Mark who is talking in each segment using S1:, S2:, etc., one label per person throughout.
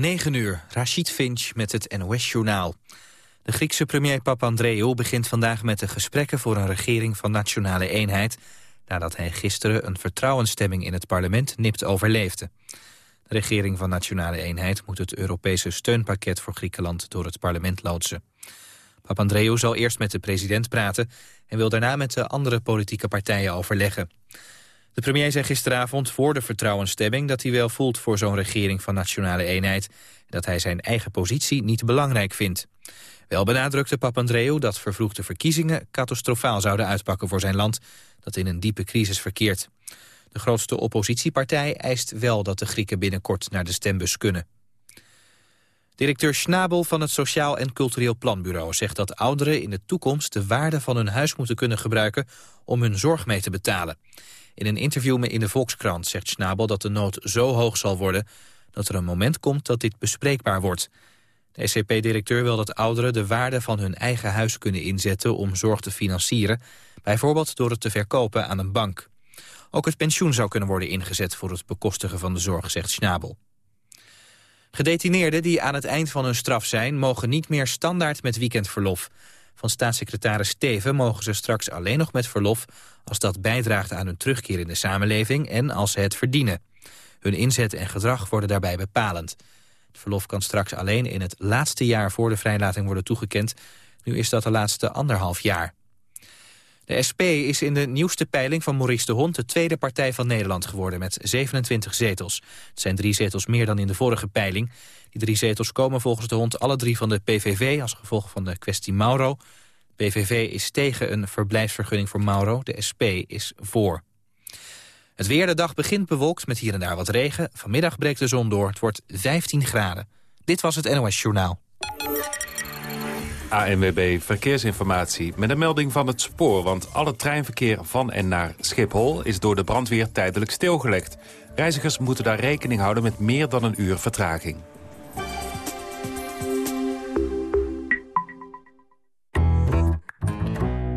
S1: 9 uur, Rashid Finch met het NOS-journaal. De Griekse premier Papandreou begint vandaag met de gesprekken voor een regering van nationale eenheid, nadat hij gisteren een vertrouwensstemming in het parlement nipt overleefde. De regering van nationale eenheid moet het Europese steunpakket voor Griekenland door het parlement loodsen. Papandreou zal eerst met de president praten en wil daarna met de andere politieke partijen overleggen. De premier zei gisteravond voor de vertrouwensstemming dat hij wel voelt voor zo'n regering van nationale eenheid en dat hij zijn eigen positie niet belangrijk vindt. Wel benadrukte Papandreou dat vervroegde verkiezingen catastrofaal zouden uitpakken voor zijn land dat in een diepe crisis verkeert. De grootste oppositiepartij eist wel dat de Grieken binnenkort naar de stembus kunnen. Directeur Schnabel van het Sociaal en Cultureel Planbureau zegt dat ouderen in de toekomst de waarde van hun huis moeten kunnen gebruiken om hun zorg mee te betalen. In een interview in de Volkskrant zegt Schnabel dat de nood zo hoog zal worden dat er een moment komt dat dit bespreekbaar wordt. De SCP-directeur wil dat ouderen de waarde van hun eigen huis kunnen inzetten om zorg te financieren, bijvoorbeeld door het te verkopen aan een bank. Ook het pensioen zou kunnen worden ingezet voor het bekostigen van de zorg, zegt Schnabel. Gedetineerden die aan het eind van hun straf zijn... mogen niet meer standaard met weekendverlof. Van staatssecretaris Steven mogen ze straks alleen nog met verlof... als dat bijdraagt aan hun terugkeer in de samenleving en als ze het verdienen. Hun inzet en gedrag worden daarbij bepalend. Het verlof kan straks alleen in het laatste jaar voor de vrijlating worden toegekend. Nu is dat de laatste anderhalf jaar. De SP is in de nieuwste peiling van Maurice de Hond... de tweede partij van Nederland geworden met 27 zetels. Het zijn drie zetels meer dan in de vorige peiling. Die drie zetels komen volgens de Hond alle drie van de PVV... als gevolg van de kwestie Mauro. PVV is tegen een verblijfsvergunning voor Mauro. De SP is voor. Het weer de dag begint bewolkt met hier en daar wat regen. Vanmiddag breekt de zon door. Het wordt 15 graden. Dit was het NOS Journaal.
S2: ANWB Verkeersinformatie met een melding van het spoor... want alle treinverkeer van en naar Schiphol is door de brandweer tijdelijk stilgelegd. Reizigers moeten daar rekening houden met meer dan een uur vertraging.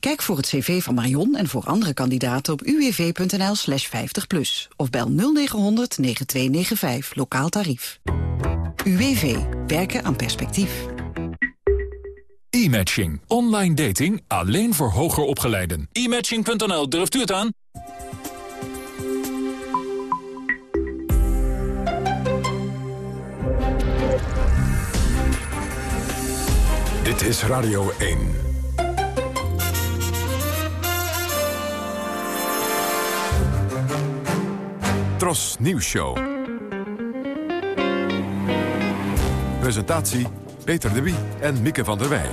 S3: Kijk voor het cv van Marion en voor andere kandidaten op uwv.nl slash 50 plus. Of bel 0900 9295, lokaal tarief. UWV. Werken aan perspectief.
S4: E-matching. Online dating alleen voor hoger opgeleiden. E-matching.nl, durft u het aan? Dit is Radio 1. Tros Nieuws Show. Presentatie Peter de Wie en Mieke van der Wij.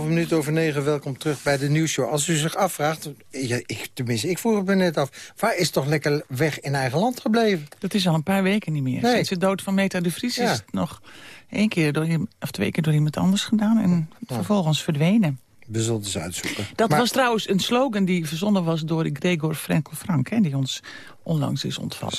S5: 3,5 minuten over 9, welkom terug bij de nieuwsshow. Als u zich afvraagt, ja, ik, tenminste ik vroeg het me net af... waar is toch lekker weg in eigen land gebleven?
S6: Dat is al een paar weken niet meer.
S5: Nee.
S6: Sinds de dood van Meta de Vries
S5: Ja.
S6: is het nog één keer door, of twee keer door iemand anders gedaan... en vervolgens verdwenen.
S5: We zullen het eens uitzoeken.
S6: Dat
S5: Maar-
S6: was trouwens een slogan die verzonnen was door Gregor Frenkel Frank... Hè, die ons onlangs is ontvallen.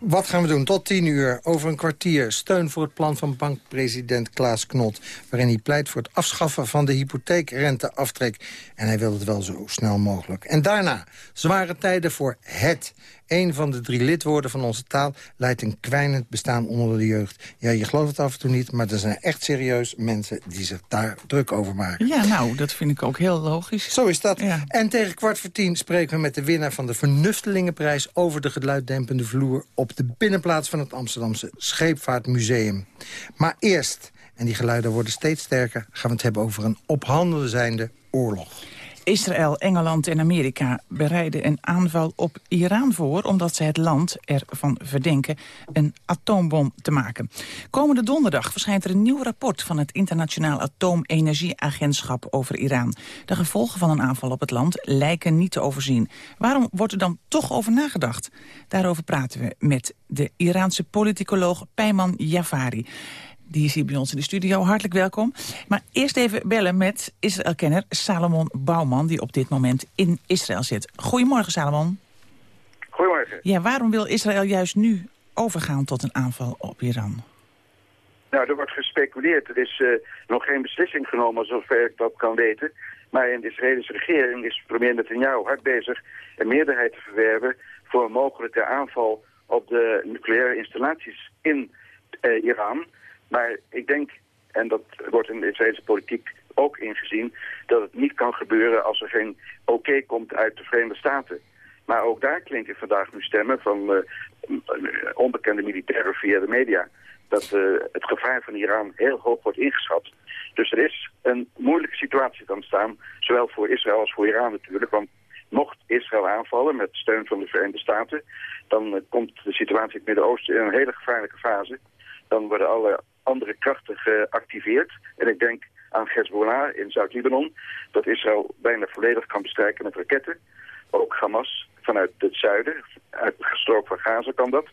S5: Wat gaan we doen? Tot tien uur, over een kwartier. Steun voor het plan van bankpresident Klaas Knot... waarin hij pleit voor het afschaffen van de hypotheekrenteaftrek. En hij wil het wel zo snel mogelijk. En daarna, zware tijden voor het. Een van de drie lidwoorden van onze taal... leidt een kwijnend bestaan onder de jeugd. Ja, je gelooft het af en toe niet, maar er zijn echt serieus mensen... die zich daar druk over maken.
S6: Ja, nou, dat vind ik ook heel logisch.
S5: Zo is dat.
S6: Ja.
S5: En tegen kwart voor tien spreken we met de winnaar van de Vernuftelingenprijs... over de geluiddempende vloer op de binnenplaats van het Amsterdamse Scheepvaartmuseum. Maar eerst, en die geluiden worden steeds sterker... gaan we het hebben over een op handen zijnde oorlog.
S6: Israël, Engeland en Amerika bereiden een aanval op Iran voor... omdat ze het land ervan verdenken een atoombom te maken. Komende donderdag verschijnt er een nieuw rapport... van het Internationaal Atoomenergieagentschap over Iran. De gevolgen van een aanval op het land lijken niet te overzien. Waarom wordt er dan toch over nagedacht? Daarover praten we met de Iraanse politicoloog Peyman Javari Die is hier bij ons in de studio. Hartelijk welkom. Maar eerst even bellen met Israël-kenner Salomon Bouwman... die op dit moment in Israël zit. Goedemorgen, Salomon.
S7: Goedemorgen.
S6: Ja, waarom wil Israël juist nu overgaan tot een aanval op Iran?
S7: Nou, er wordt gespeculeerd. Er is uh, nog geen beslissing genomen, zover ik dat kan weten. Maar in de Israëlische regering is premier Netanyahu hard bezig... een meerderheid te verwerven voor een mogelijke aanval op de nucleaire installaties in uh, Iran. Maar ik denk, en dat wordt in de Israëlische politiek ook ingezien... dat het niet kan gebeuren als er geen oké komt uit de Verenigde Staten. Maar ook daar klinken vandaag nu stemmen van uh, onbekende militairen via de media... dat uh, het gevaar van Iran heel hoog wordt ingeschat. Dus er is een moeilijke situatie te ontstaan, zowel voor Israël als voor Iran natuurlijk. Want mocht Israël aanvallen met steun van de Verenigde Staten... dan uh, komt de situatie in het Midden-Oosten in een hele gevaarlijke fase. Dan worden alle andere krachten geactiveerd. En ik denk aan Hezbollah in Zuid-Libanon... dat Israël bijna volledig kan bestrijken met raketten. Ook Hamas vanuit het zuiden, uit het gestroop van Gaza kan dat.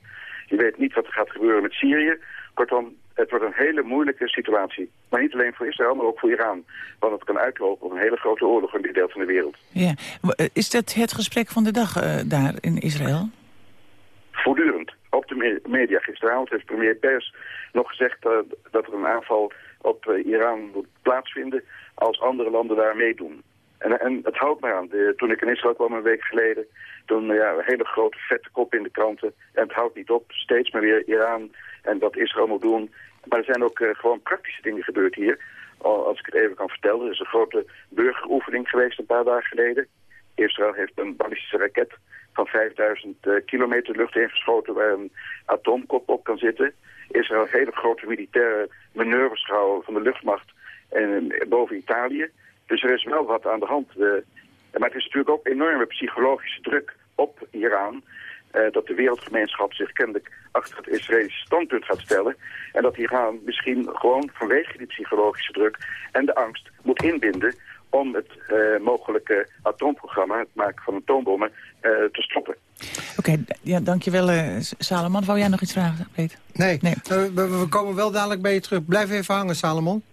S7: Je weet niet wat er gaat gebeuren met Syrië. Kortom, het wordt een hele moeilijke situatie. Maar niet alleen voor Israël, maar ook voor Iran. Want het kan uitlopen op een hele grote oorlog in dit deel van de wereld.
S6: Ja. Is dat het gesprek van de dag uh, daar in Israël?
S7: Media gisteravond heeft premier Pers nog gezegd uh, dat er een aanval op uh, Iran moet plaatsvinden als andere landen daar meedoen. En, en het houdt me aan. Toen ik in Israël kwam een week geleden, toen ja, een hele grote vette kop in de kranten. En het houdt niet op. Steeds maar weer Iran en wat Israël moet doen. Maar er zijn ook gewoon praktische dingen gebeurd hier. Als ik het even kan vertellen. Er is een grote burgeroefening geweest een paar dagen geleden. Israël heeft een ballistische raket van 5000 uh, kilometer lucht ingeschoten waar een atoomkop op kan zitten. Israël heeft hele grote militaire manoeuvres gehouden van de luchtmacht en, boven Italië. Dus er is wel wat aan de hand. Uh, maar het is natuurlijk ook enorme psychologische druk op Iran... Uh, dat de wereldgemeenschap zich kennelijk achter het Israëlische standpunt gaat stellen. En dat Iran misschien gewoon vanwege die psychologische druk en de angst moet inbinden om het uh, mogelijke atoomprogramma, het maken van atoombommen, uh, te stoppen.
S6: Oké, okay, ja, dankjewel uh, Salomon. Wou jij nog iets vragen, Peter?
S5: Nee, nee. We, we, komen wel dadelijk bij je terug. Blijf even hangen, Salomon.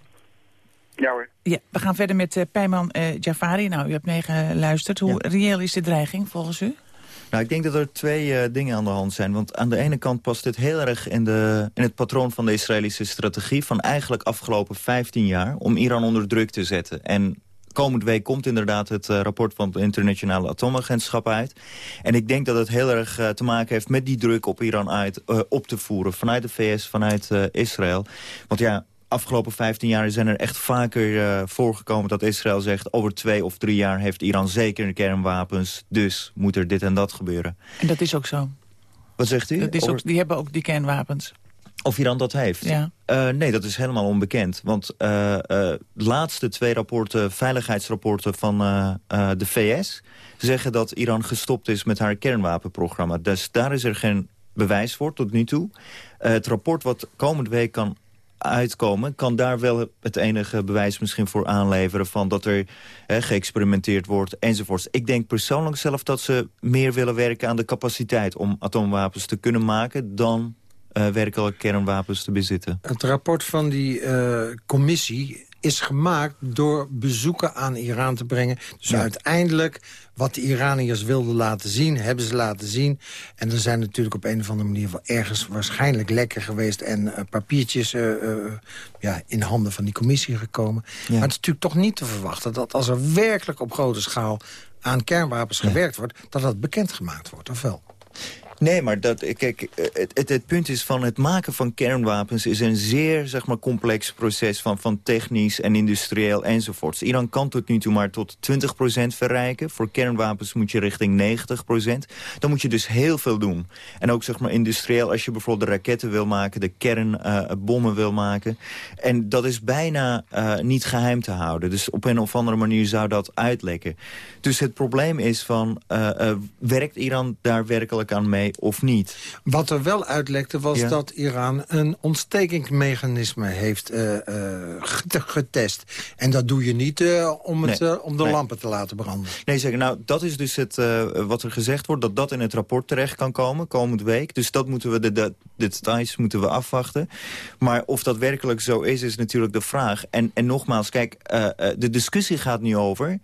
S7: Ja hoor.
S6: Ja, we gaan verder met Pijman Jafari. Nou, u hebt meegeluisterd. Hoe ja. reëel is de dreiging volgens u?
S8: Nou, ik denk dat er twee uh, dingen aan de hand zijn. Want aan de ene kant past dit heel erg in, de, in het patroon van de Israëlische strategie... van eigenlijk afgelopen 15 jaar om Iran onder druk te zetten. En komende week komt inderdaad het uh, rapport van het internationale atoomagentschap uit. En ik denk dat het heel erg uh, te maken heeft met die druk op Iran uit, op te voeren. Vanuit de VS, vanuit Israël. Want ja, afgelopen 15 jaar zijn er echt vaker voorgekomen dat Israël zegt... over twee of drie jaar heeft Iran zeker kernwapens, dus moet er dit en dat gebeuren.
S6: En dat is ook zo.
S8: Wat zegt u?
S6: Dat is ook, die hebben ook die kernwapens.
S8: Of Iran dat heeft?
S6: Ja.
S8: Uh, nee, dat is helemaal onbekend. Want uh, de laatste twee rapporten, veiligheidsrapporten van de VS... zeggen dat Iran gestopt is met haar kernwapenprogramma. Dus daar is er geen bewijs voor tot nu toe. het rapport wat komende week kan uitkomen... kan daar wel het enige bewijs misschien voor aanleveren... van dat er geëxperimenteerd wordt enzovoorts. Ik denk persoonlijk zelf dat ze meer willen werken aan de capaciteit... om atoomwapens te kunnen maken dan werkelijk kernwapens te bezitten.
S5: Het rapport van die uh, commissie is gemaakt door bezoeken aan Iran te brengen. Dus ja. uiteindelijk wat de Iraniërs wilden laten zien, hebben ze laten zien. En er zijn natuurlijk op een of andere manier wel ergens waarschijnlijk lekker geweest... en uh, papiertjes uh, uh, ja, in handen van die commissie gekomen. Ja. Maar het is natuurlijk toch niet te verwachten dat als er werkelijk op grote schaal aan kernwapens ja. gewerkt wordt... dat dat bekendgemaakt wordt, of wel?
S8: Nee, maar dat, kijk, het, het, het, punt is van het maken van kernwapens... is een zeer zeg maar, complex proces van, van technisch en industrieel enzovoorts. Iran kan tot nu toe maar tot 20% verrijken. Voor kernwapens moet je richting 90%. Dan moet je dus heel veel doen. En ook zeg maar, industrieel, als je bijvoorbeeld de raketten wil maken... de kernbommen uh, wil maken. En dat is bijna uh, niet geheim te houden. Dus op een of andere manier zou dat uitlekken. Dus het probleem is van, werkt Iran daar werkelijk aan mee? Of niet.
S5: Wat er wel uitlekte was dat Iran een ontstekingsmechanisme heeft uh, uh, getest. En dat doe je niet uh, om, het, om de lampen te laten branden.
S8: Nee, zeker. Nou, dat is dus het, wat er gezegd wordt, dat dat in het rapport terecht kan komen, komend week. Dus dat moeten we, de, de, de details moeten we afwachten. Maar of dat werkelijk zo is, is natuurlijk de vraag. En, en nogmaals, kijk, de discussie gaat nu over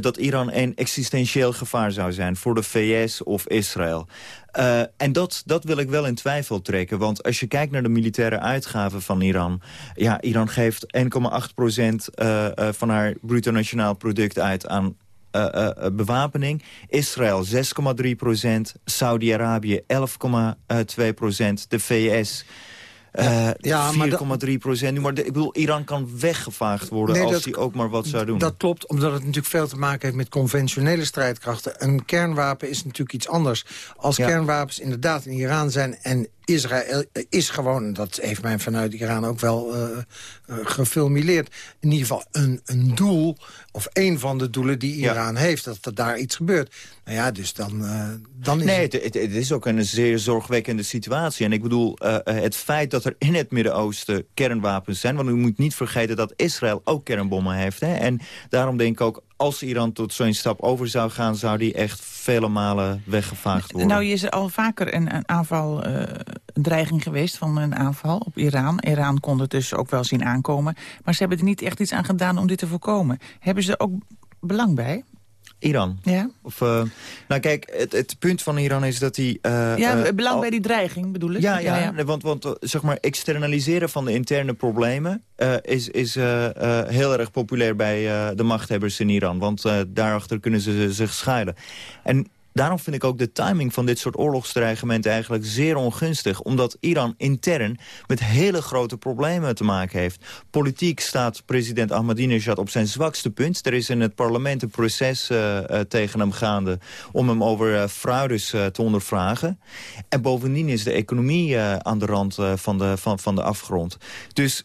S8: dat Iran een existentieel gevaar zou zijn voor de VS of Israël. Uh, en dat, dat wil ik wel in twijfel trekken. Want als je kijkt naar de militaire uitgaven van Iran... ja, Iran geeft 1,8 procent uh, uh, van haar bruto nationaal product uit aan bewapening. Israël 6,3 procent. Saudi-Arabië 11,2 procent. De VS uh, ja, 4,3 procent. Maar ik bedoel, Iran kan weggevaagd worden als hij ook maar wat zou doen.
S5: Dat klopt, omdat het natuurlijk veel te maken heeft met conventionele strijdkrachten. Een kernwapen is natuurlijk iets anders. Als kernwapens inderdaad in Iran zijn en Israël is gewoon, dat heeft men vanuit Iran ook wel uh, gefilmileerd... in ieder geval een, een doel, of een van de doelen die Iran heeft... dat er daar iets gebeurt. Nou ja, dus dan, uh, dan is
S8: nee, het... Het, het... is ook een zeer zorgwekkende situatie. En ik bedoel, het feit dat er in het Midden-Oosten kernwapens zijn... want u moet niet vergeten dat Israël ook kernbommen heeft. Hè? En daarom denk ik ook, als Iran tot zo'n stap over zou gaan... zou die echt vele malen weggevaagd worden.
S6: Nou, is er al vaker een, een aanval, uh, een dreiging geweest van een aanval op Iran. Iran kon het dus ook wel zien aankomen. Maar ze hebben er niet echt iets aan gedaan om dit te voorkomen. Hebben ze er ook belang bij?
S8: Iran.
S6: Ja.
S8: Of, uh, nou kijk, het, het, punt van Iran is dat hij... Uh,
S6: ja, belang bij die dreiging bedoel ik?
S8: Ja, ja, ja. want, want zeg maar externaliseren van de interne problemen... is, is heel erg populair bij de machthebbers in Iran. Want daarachter kunnen ze zich schuilen. En Daarom vind ik ook de timing van dit soort oorlogsdreigementen eigenlijk zeer ongunstig. Omdat Iran intern met hele grote problemen te maken heeft. Politiek staat president Ahmadinejad op zijn zwakste punt. Er is in het parlement een proces uh, uh, tegen hem gaande om hem over uh, fraudes te ondervragen. En bovendien is de economie aan de rand van, de, van, van de afgrond. Dus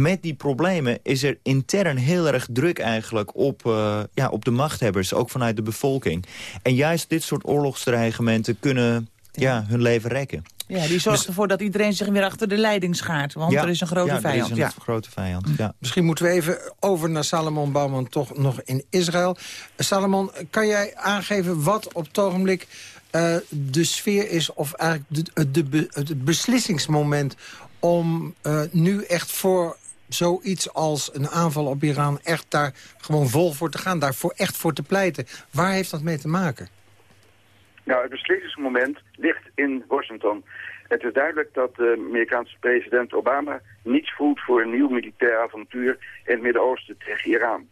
S8: met die problemen is er intern heel erg druk eigenlijk op, uh, ja, op de machthebbers, ook vanuit de bevolking. En juist dit soort oorlogsdreigementen kunnen ja, hun leven rekken.
S6: Ja, die zorgt dus- ervoor dat iedereen zich weer achter de leiding schaart. Want er is een grote
S8: ja,
S6: vijand.
S8: Er is een grote vijand, ja.
S5: Misschien moeten we even over naar Salomon Bouwman, toch nog in Israël. Salomon, kan jij aangeven wat op het ogenblik uh, de sfeer is... of eigenlijk de, de, het beslissingsmoment om uh, nu echt voor zoiets als een aanval op Iran echt daar gewoon vol voor te gaan, daar voor echt voor te pleiten. Waar heeft dat mee te maken?
S7: Nou, het beslissingsmoment ligt in Washington. Het is duidelijk dat de Amerikaanse president Obama niets voelt voor een nieuw militair avontuur in het Midden-Oosten tegen Iran.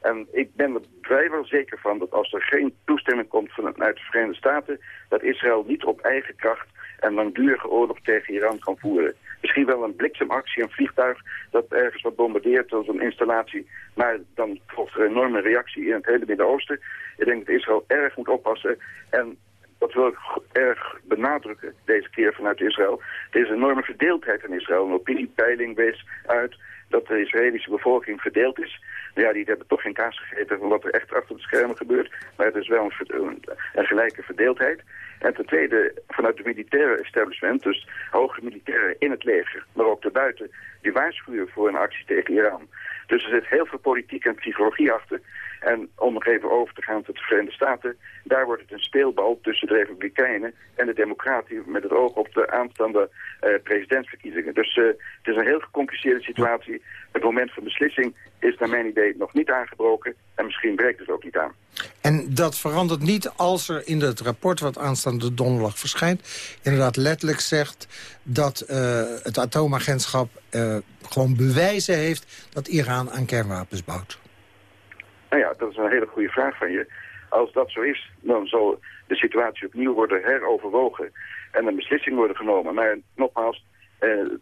S7: En ik ben er vrijwel zeker van dat als er geen toestemming komt vanuit de Verenigde Staten, dat Israël niet op eigen kracht een langdurige oorlog tegen Iran kan voeren. Misschien wel een bliksemactie, een vliegtuig dat ergens wat bombardeert als een installatie. Maar dan volgt er een enorme reactie in het hele Midden-Oosten. Ik denk dat Israël erg moet oppassen. En dat wil ik erg benadrukken deze keer vanuit Israël. Er is een enorme verdeeldheid in Israël. Een opiniepeiling wees uit dat de Israëlische bevolking verdeeld is. Ja, die hebben toch geen kaas gegeten van wat er echt achter de schermen gebeurt. Maar het is wel een, een gelijke verdeeldheid. En ten tweede, vanuit het militaire establishment, dus hoge militairen in het leger, maar ook daarbuiten, die waarschuwen voor een actie tegen Iran. Dus er zit heel veel politiek en psychologie achter. En om nog even over te gaan tot de Verenigde Staten, daar wordt het een speelbal tussen de Republikeinen en de Democraten met het oog op de aanstaande uh, presidentsverkiezingen. Dus uh, het is een heel gecompliceerde situatie. Het moment van beslissing is naar mijn idee nog niet aangebroken en misschien breekt het ook niet aan.
S5: En dat verandert niet als er in het rapport wat aanstaande donderdag verschijnt... inderdaad letterlijk zegt dat uh, het atoomagentschap gewoon bewijzen heeft... dat Iran aan kernwapens bouwt.
S7: Nou ja, dat is een hele goede vraag van je. Als dat zo is, dan zal de situatie opnieuw worden heroverwogen... en een beslissing worden genomen. Maar nogmaals,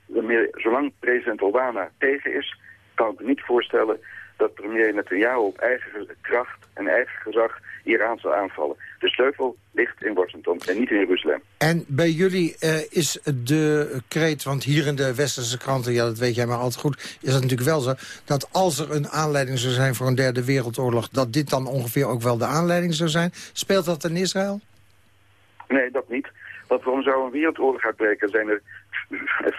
S7: meer, zolang president Obama tegen is... kan ik me niet voorstellen dat premier Netanyahu op eigen kracht en eigen gezag Iran zal aanvallen. De sleutel ligt in Washington en niet in Jeruzalem.
S5: En bij jullie uh, is de kreet, want hier in de westerse kranten... ja, dat weet jij maar altijd goed, is dat natuurlijk wel zo... dat als er een aanleiding zou zijn voor een derde wereldoorlog... dat dit dan ongeveer ook wel de aanleiding zou zijn. Speelt dat in Israël?
S7: Nee, dat niet Want waarom zou een wereldoorlog uitbreken? zijn er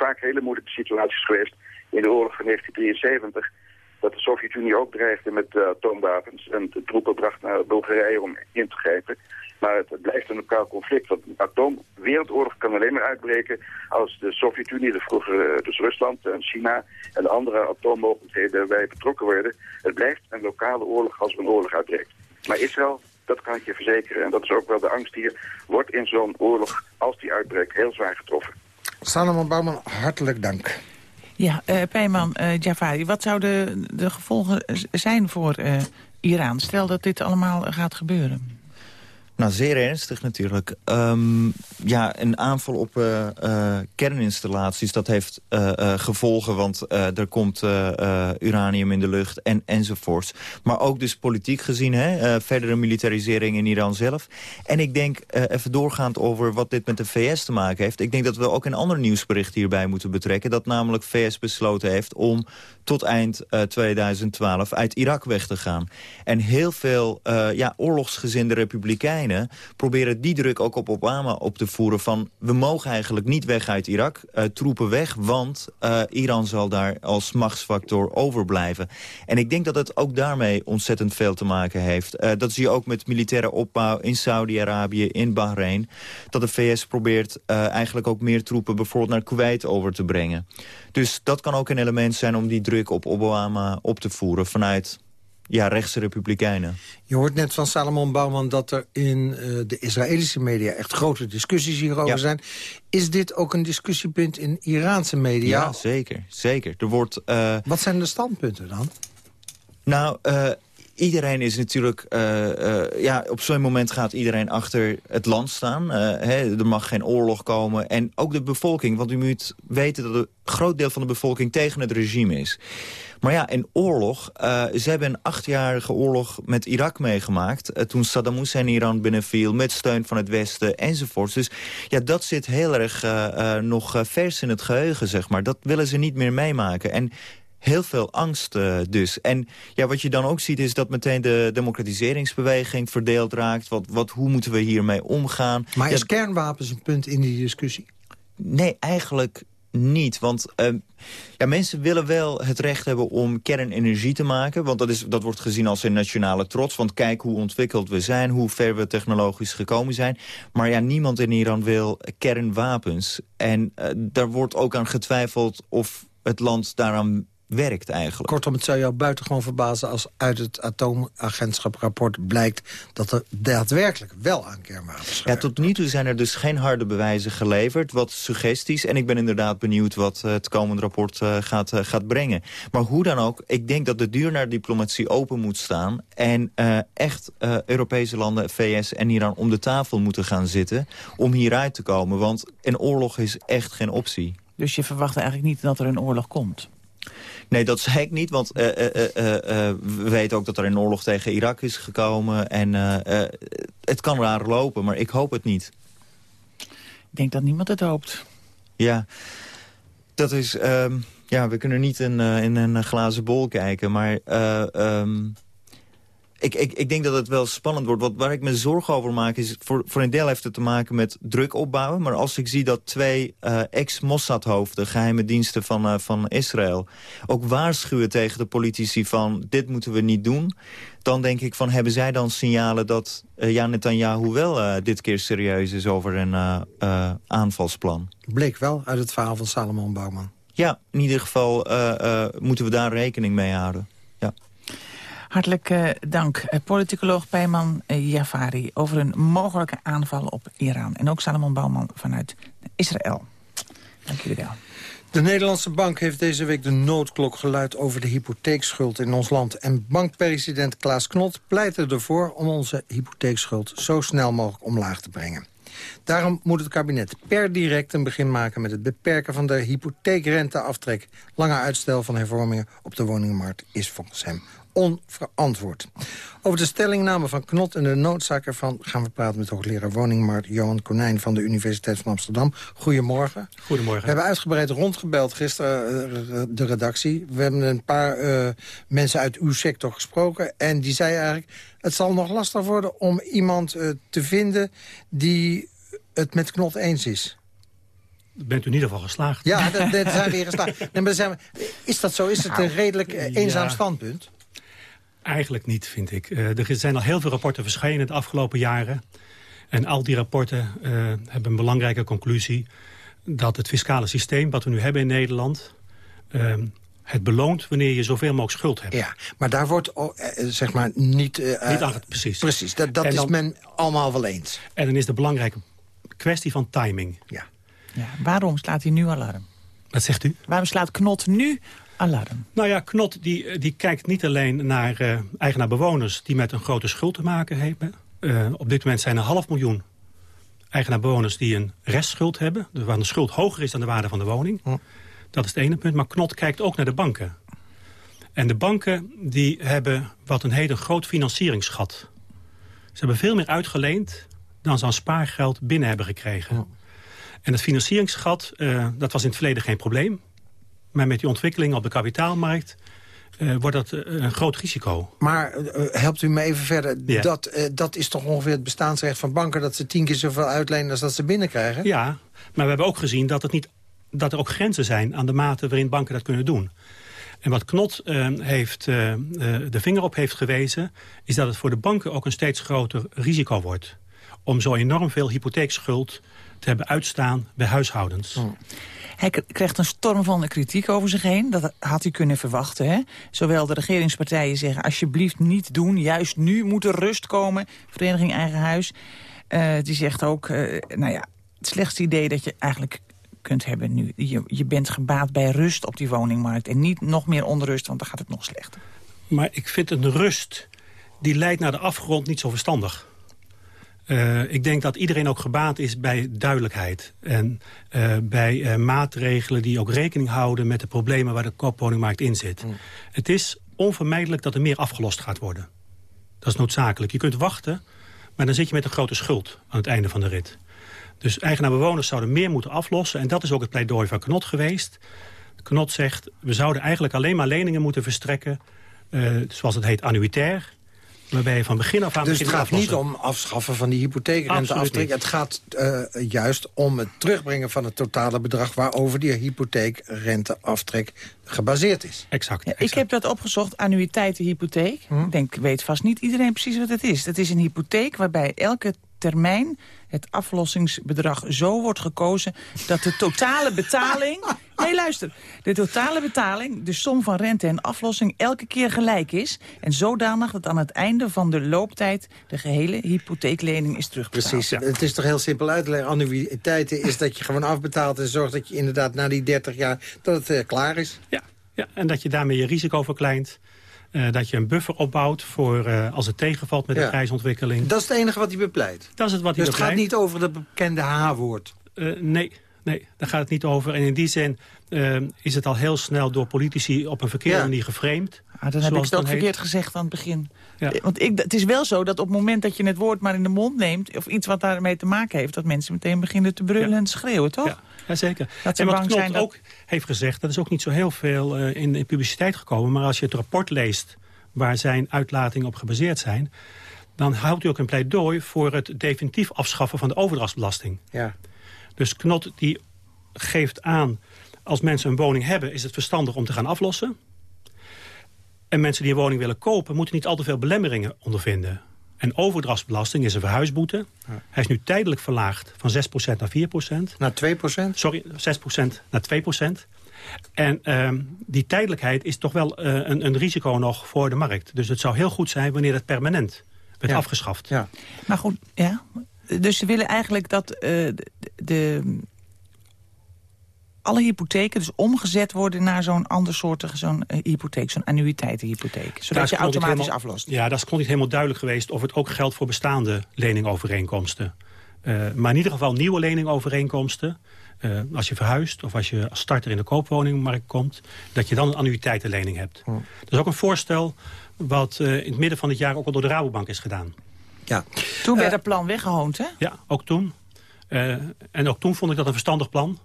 S7: vaak hele moeilijke situaties geweest in de oorlog van 1973 dat de Sovjet-Unie ook dreigde met uh, atoomwapens en de troepen bracht naar Bulgarije om in te grijpen. Maar het, blijft een lokaal conflict. Want een atoomwereldoorlog kan alleen maar uitbreken als de Sovjet-Unie, de vroeger eh, dus Rusland en China en de andere atoommogelijkheden bij betrokken worden. Het blijft een lokale oorlog als een oorlog uitbreekt. Maar Israël, dat kan ik je verzekeren, en dat is ook wel de angst hier, wordt in zo'n oorlog, als die uitbreekt, heel zwaar getroffen.
S5: Salomon Bouwman, hartelijk dank.
S6: Ja, uh, Pijman uh, Jafari, wat zouden de gevolgen zijn voor uh, Iran? Stel dat dit allemaal gaat gebeuren.
S8: Nou, zeer ernstig natuurlijk. Um, ja, een aanval op uh, uh, kerninstallaties, dat heeft uh, gevolgen... want er komt uranium in de lucht en, enzovoorts. Maar ook dus politiek gezien, hè, verdere militarisering in Iran zelf. En ik denk, even doorgaand over wat dit met de VS te maken heeft... ik denk dat we ook een ander nieuwsbericht hierbij moeten betrekken... dat namelijk VS besloten heeft om tot eind 2012 uit Irak weg te gaan. En heel veel ja, oorlogsgezinde proberen die druk ook op Obama op te voeren van... we mogen eigenlijk niet weg uit Irak, uh, troepen weg... want uh, Iran zal daar als machtsfactor overblijven. En ik denk dat het ook daarmee ontzettend veel te maken heeft. Uh, dat zie je ook met militaire opbouw in Saudi-Arabië, in Bahrein. Dat de VS probeert eigenlijk ook meer troepen bijvoorbeeld naar Kuwait over te brengen. Dus dat kan ook een element zijn om die druk op Obama op te voeren vanuit ja, rechtse republikeinen.
S5: Je hoort net van Salomon Bouwman dat er in uh, de Israëlische media... echt grote discussies hierover zijn. Is dit ook een discussiepunt in Iraanse media?
S8: Ja, zeker. zeker. Er wordt, uh...
S5: Wat zijn de standpunten dan?
S8: Nou, uh, iedereen is natuurlijk... Ja, op zo'n moment gaat iedereen achter het land staan. Hè, er mag geen oorlog komen. En ook de bevolking, want u moet weten dat een groot deel van de bevolking tegen het regime is. Maar ja, in oorlog, uh, ze hebben een achtjarige oorlog met Irak meegemaakt... Uh, toen Saddam Hussein Iran binnenviel, met steun van het Westen enzovoorts. Dus ja, dat zit heel erg uh, nog vers in het geheugen, zeg maar. Dat willen ze niet meer meemaken. En heel veel angst uh, dus. En ja, wat je dan ook ziet is dat meteen de democratiseringsbeweging verdeeld raakt. Wat, wat, hoe moeten we hiermee omgaan?
S5: Maar is kernwapens een punt in die discussie?
S8: Nee, eigenlijk niet. Want uh, ja, mensen willen wel het recht hebben om kernenergie te maken. Want dat, is, dat wordt gezien als een nationale trots. Want kijk hoe ontwikkeld we zijn, hoe ver we technologisch gekomen zijn. Maar ja, niemand in Iran wil kernwapens. En uh, daar wordt ook aan getwijfeld of het land daaraan werkt eigenlijk.
S5: Kortom, het zou jou buitengewoon verbazen als uit het atoomagentschap-rapport blijkt dat er daadwerkelijk wel aan kernwapens
S8: Ja, tot nu toe zijn er dus geen harde bewijzen geleverd, wat suggesties. En ik ben inderdaad benieuwd wat eh, het komende rapport uh, gaat, uh, gaat brengen. Maar hoe dan ook, ik denk dat de deur naar diplomatie open moet staan. En echt Europese landen, VS en Iran om de tafel moeten gaan zitten om hieruit te komen. Want een oorlog is echt geen optie.
S6: Dus je verwacht eigenlijk niet dat er een oorlog komt?
S8: Nee, dat zei ik niet, want uh, uh, uh, we weten ook dat er een oorlog tegen Irak is gekomen. En het kan raar lopen, maar ik hoop het niet.
S6: Ik denk dat niemand het hoopt.
S8: Ja, dat is... Um, ja, we kunnen niet in, in een glazen bol kijken, maar... Um, ik, ik, ik denk dat het wel spannend wordt. Wat, waar ik me zorgen over maak is... Voor, voor een deel heeft het te maken met druk opbouwen. Maar als ik zie dat twee uh, ex-Mossad-hoofden... geheime diensten van, uh, van Israël... ook waarschuwen tegen de politici van... dit moeten we niet doen... dan denk ik van hebben zij dan signalen dat uh, Jan Netanyahu wel dit keer serieus is... over een aanvalsplan?
S5: Bleek wel uit het verhaal van Salomon Bouwman.
S8: Ja, in ieder geval moeten we daar rekening mee houden.
S6: Hartelijk uh, dank, uh, politicoloog Pijman uh, Jafari... over een mogelijke aanval op Iran. En ook Salomon Bouwman vanuit Israël. Dank jullie wel.
S5: De Nederlandse bank heeft deze week de noodklok geluid over de hypotheekschuld in ons land. En bankpresident Klaas Knot pleitte ervoor om onze hypotheekschuld zo snel mogelijk omlaag te brengen. Daarom moet het kabinet per direct een begin maken met het beperken van de hypotheekrenteaftrek. Lange uitstel van hervormingen op de woningmarkt is volgens hem onverantwoord. Over de stellingname van Knot en de noodzaak ervan... gaan we praten met hoogleraar woningmarkt Johan Konijn... van de Universiteit van Amsterdam. Goedemorgen.
S9: Goedemorgen.
S5: We hebben uitgebreid rondgebeld gisteren uh, de redactie. We hebben een paar uh, mensen uit uw sector gesproken... en die zei eigenlijk... het zal nog lastig worden om iemand uh, te vinden... die het met Knot eens is?
S9: Bent u in ieder geval geslaagd.
S5: Ja, daar zijn we weer geslaagd. Nee, maar zijn we, is dat zo? Is het een redelijk uh, eenzaam ja. standpunt?
S9: Eigenlijk niet, vind ik. Uh, er zijn al heel veel rapporten verschenen de afgelopen jaren. En al die rapporten uh, hebben een belangrijke conclusie... dat het fiscale systeem wat we nu hebben in Nederland... Uh, het beloont wanneer je zoveel mogelijk schuld hebt.
S5: Ja, maar daar wordt oh, zeg maar niet...
S9: Uh, niet aan, precies.
S5: Precies, dat, dat dan, is men allemaal wel eens.
S9: En dan is de belangrijke kwestie van timing.
S5: Ja.
S6: ja waarom slaat hij nu alarm?
S9: Wat zegt u?
S6: Waarom slaat Knot nu alarm?
S9: Nou ja, Knot die, die kijkt niet alleen naar uh, eigenaar-bewoners... die met een grote schuld te maken hebben. Uh, op dit moment zijn er half miljoen eigenaar-bewoners... die een restschuld hebben, dus waar de schuld hoger is dan de waarde van de woning... Hm. Dat is het ene punt. Maar Knot kijkt ook naar de banken. En de banken die hebben wat een hele groot financieringsgat. Ze hebben veel meer uitgeleend dan ze aan spaargeld binnen hebben gekregen. En het financieringsgat, uh, dat was in het verleden geen probleem. Maar met die ontwikkeling op de kapitaalmarkt... Uh, wordt dat uh, een groot risico.
S5: Maar helpt u me even verder. Dat, dat is toch ongeveer het bestaansrecht van banken... dat ze tien keer zoveel uitlenen als dat ze binnenkrijgen?
S9: Ja, maar we hebben ook gezien dat het niet dat er ook grenzen zijn aan de mate waarin banken dat kunnen doen. En wat Knot uh, heeft, uh, de vinger op heeft gewezen... is dat het voor de banken ook een steeds groter risico wordt... om zo enorm veel hypotheekschuld te hebben uitstaan bij huishoudens.
S6: Oh. Hij krijgt een storm van kritiek over zich heen. Dat had hij kunnen verwachten. Hè? Zowel de regeringspartijen zeggen... alsjeblieft niet doen, juist nu moet er rust komen. Vereniging Eigen Huis. Uh, die zegt ook, nou ja, het slechtste idee dat je eigenlijk kunt hebben nu. Je, je bent gebaat bij rust op die woningmarkt. En niet nog meer onrust, want dan gaat het nog slechter.
S9: Maar ik vind een rust die leidt naar de afgrond niet zo verstandig. Uh, ik denk dat iedereen ook gebaat is bij duidelijkheid. En uh, bij uh, maatregelen die ook rekening houden met de problemen waar de koopwoningmarkt in zit. Mm. Het is onvermijdelijk dat er meer afgelost gaat worden. Dat is noodzakelijk. Je kunt wachten, maar dan zit je met een grote schuld aan het einde van de rit. Dus eigenaar-bewoners zouden meer moeten aflossen. En dat is ook het pleidooi van Knot geweest. Knot zegt, we zouden eigenlijk alleen maar leningen moeten verstrekken... Zoals het heet, annuitair. Waarbij je van begin af aan
S5: Dus het gaat niet om afschaffen van die hypotheekrenteaftrek. Het gaat uh, juist om het terugbrengen van het totale bedrag... waarover die hypotheekrenteaftrek gebaseerd is.
S9: Exact,
S6: ja,
S9: exact.
S6: Ik heb dat opgezocht, annuïteitenhypotheek. Hm? Ik denk, weet vast niet iedereen precies wat het is. Dat is een hypotheek waarbij elke termijn het aflossingsbedrag zo wordt gekozen... dat de totale betaling... Nee, luister. De totale betaling, de som van rente en aflossing... elke keer gelijk is. En zodanig dat aan het einde van de looptijd... de gehele hypotheeklening is terugbetaald.
S5: Precies. Ja. Het is toch heel simpel uit te leggen. Annuïteiten is dat je gewoon afbetaalt... en zorgt dat je inderdaad na die 30 jaar dat het uh, klaar is.
S9: Ja, ja, en dat je daarmee je risico verkleint... Uh, dat je een buffer opbouwt voor uh, als het tegenvalt met ja. de prijsontwikkeling.
S5: Dat is het enige wat hij bepleit?
S9: Dat is het wat hij
S5: dus
S9: bepleit.
S5: het gaat niet over dat bekende H-woord?
S9: Uh, nee, nee, daar gaat het niet over. En in die zin is het al heel snel door politici op een verkeerde ja. manier geframed.
S6: Ah, dan heb ik het ook verkeerd gezegd aan het begin. Ja. Want ik, het is wel zo dat op het moment dat je het woord maar in de mond neemt... of iets wat daarmee te maken heeft... dat mensen meteen beginnen te brullen ja. en te schreeuwen, toch?
S9: Ja. Jazeker.
S6: Dat ze
S9: en wat Knot
S6: dat...
S9: ook heeft gezegd... dat is ook niet zo heel veel uh, in de publiciteit gekomen... maar als je het rapport leest waar zijn uitlatingen op gebaseerd zijn... dan houdt u ook een pleidooi voor het definitief afschaffen van de overdrachtsbelasting.
S5: Ja.
S9: Dus Knot die geeft aan, als mensen een woning hebben... is het verstandig om te gaan aflossen. En mensen die een woning willen kopen... moeten niet al te veel belemmeringen ondervinden. En overdrachtsbelasting is een verhuisboete. Ja. Hij is nu tijdelijk verlaagd van 6% naar 4%.
S5: Naar 2%?
S9: Sorry, 6% naar 2%. En uh, die tijdelijkheid is toch wel uh, een, een, risico nog voor de markt. Dus het zou heel goed zijn wanneer het permanent werd
S5: ja.
S9: afgeschaft.
S5: Ja.
S6: Maar goed, ja. Dus ze willen eigenlijk dat uh, de, de, alle hypotheken dus omgezet worden naar zo'n ander soortige zo'n uh, hypotheek, zo'n annuïteitenhypotheek. Zodat je automatisch
S9: helemaal,
S6: aflost.
S9: Ja, dat is niet helemaal duidelijk geweest of het ook geldt voor bestaande leningovereenkomsten. Uh, maar in ieder geval nieuwe leningovereenkomsten. Uh, als je verhuist of als je als starter in de koopwoningmarkt komt... dat je dan een annuïteitenlening hebt.
S5: Hm.
S9: Dat is ook een voorstel wat uh, in het midden van het jaar ook al door de Rabobank is gedaan.
S5: Ja.
S6: Toen werd het plan weggehoond, hè?
S9: Ja, ook toen. Uh, en ook toen vond ik dat een verstandig plan.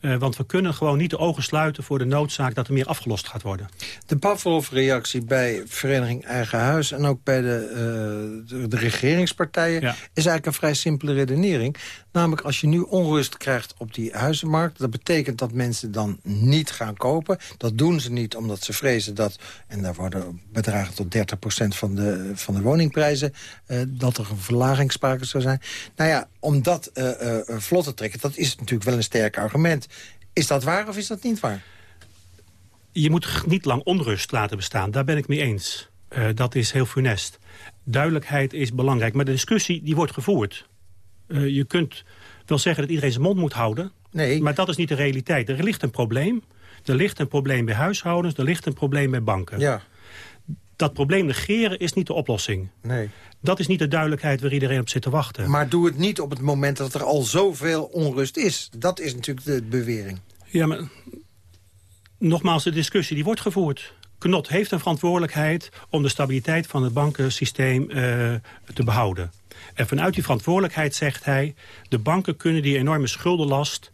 S9: Uh, want we kunnen gewoon niet de ogen sluiten voor de noodzaak dat er meer afgelost gaat worden.
S5: De Pavlov-reactie bij Vereniging Eigen Huis en ook bij de, uh, de, de regeringspartijen... Ja. is eigenlijk een vrij simpele redenering. Namelijk als je nu onrust krijgt op die huizenmarkt... dat betekent dat mensen dan niet gaan kopen. Dat doen ze niet omdat ze vrezen dat... en daar worden bedragen tot 30% van de, van de woningprijzen... Uh, dat er een verlaging sprake zou zijn. Nou ja, om dat uh, uh, vlot te trekken, dat is natuurlijk wel een sterk argument. Is dat waar of is dat niet waar?
S9: Je moet niet lang onrust laten bestaan. Daar ben ik mee eens. Uh, dat is heel funest. Duidelijkheid is belangrijk. Maar de discussie die wordt gevoerd. Uh, je kunt wel zeggen dat iedereen zijn mond moet houden.
S5: Nee.
S9: Maar dat is niet de realiteit. Er ligt een probleem. Er ligt een probleem bij huishoudens. Er ligt een probleem bij banken.
S5: Ja.
S9: Dat probleem negeren is niet de oplossing.
S5: Nee.
S9: Dat is niet de duidelijkheid waar iedereen op zit te wachten.
S5: Maar doe het niet op het moment dat er al zoveel onrust is. Dat is natuurlijk de bewering.
S9: Ja, maar nogmaals, de discussie die wordt gevoerd. Knot heeft een verantwoordelijkheid om de stabiliteit van het bankensysteem uh, te behouden. En vanuit die verantwoordelijkheid zegt hij... de banken kunnen die enorme schuldenlast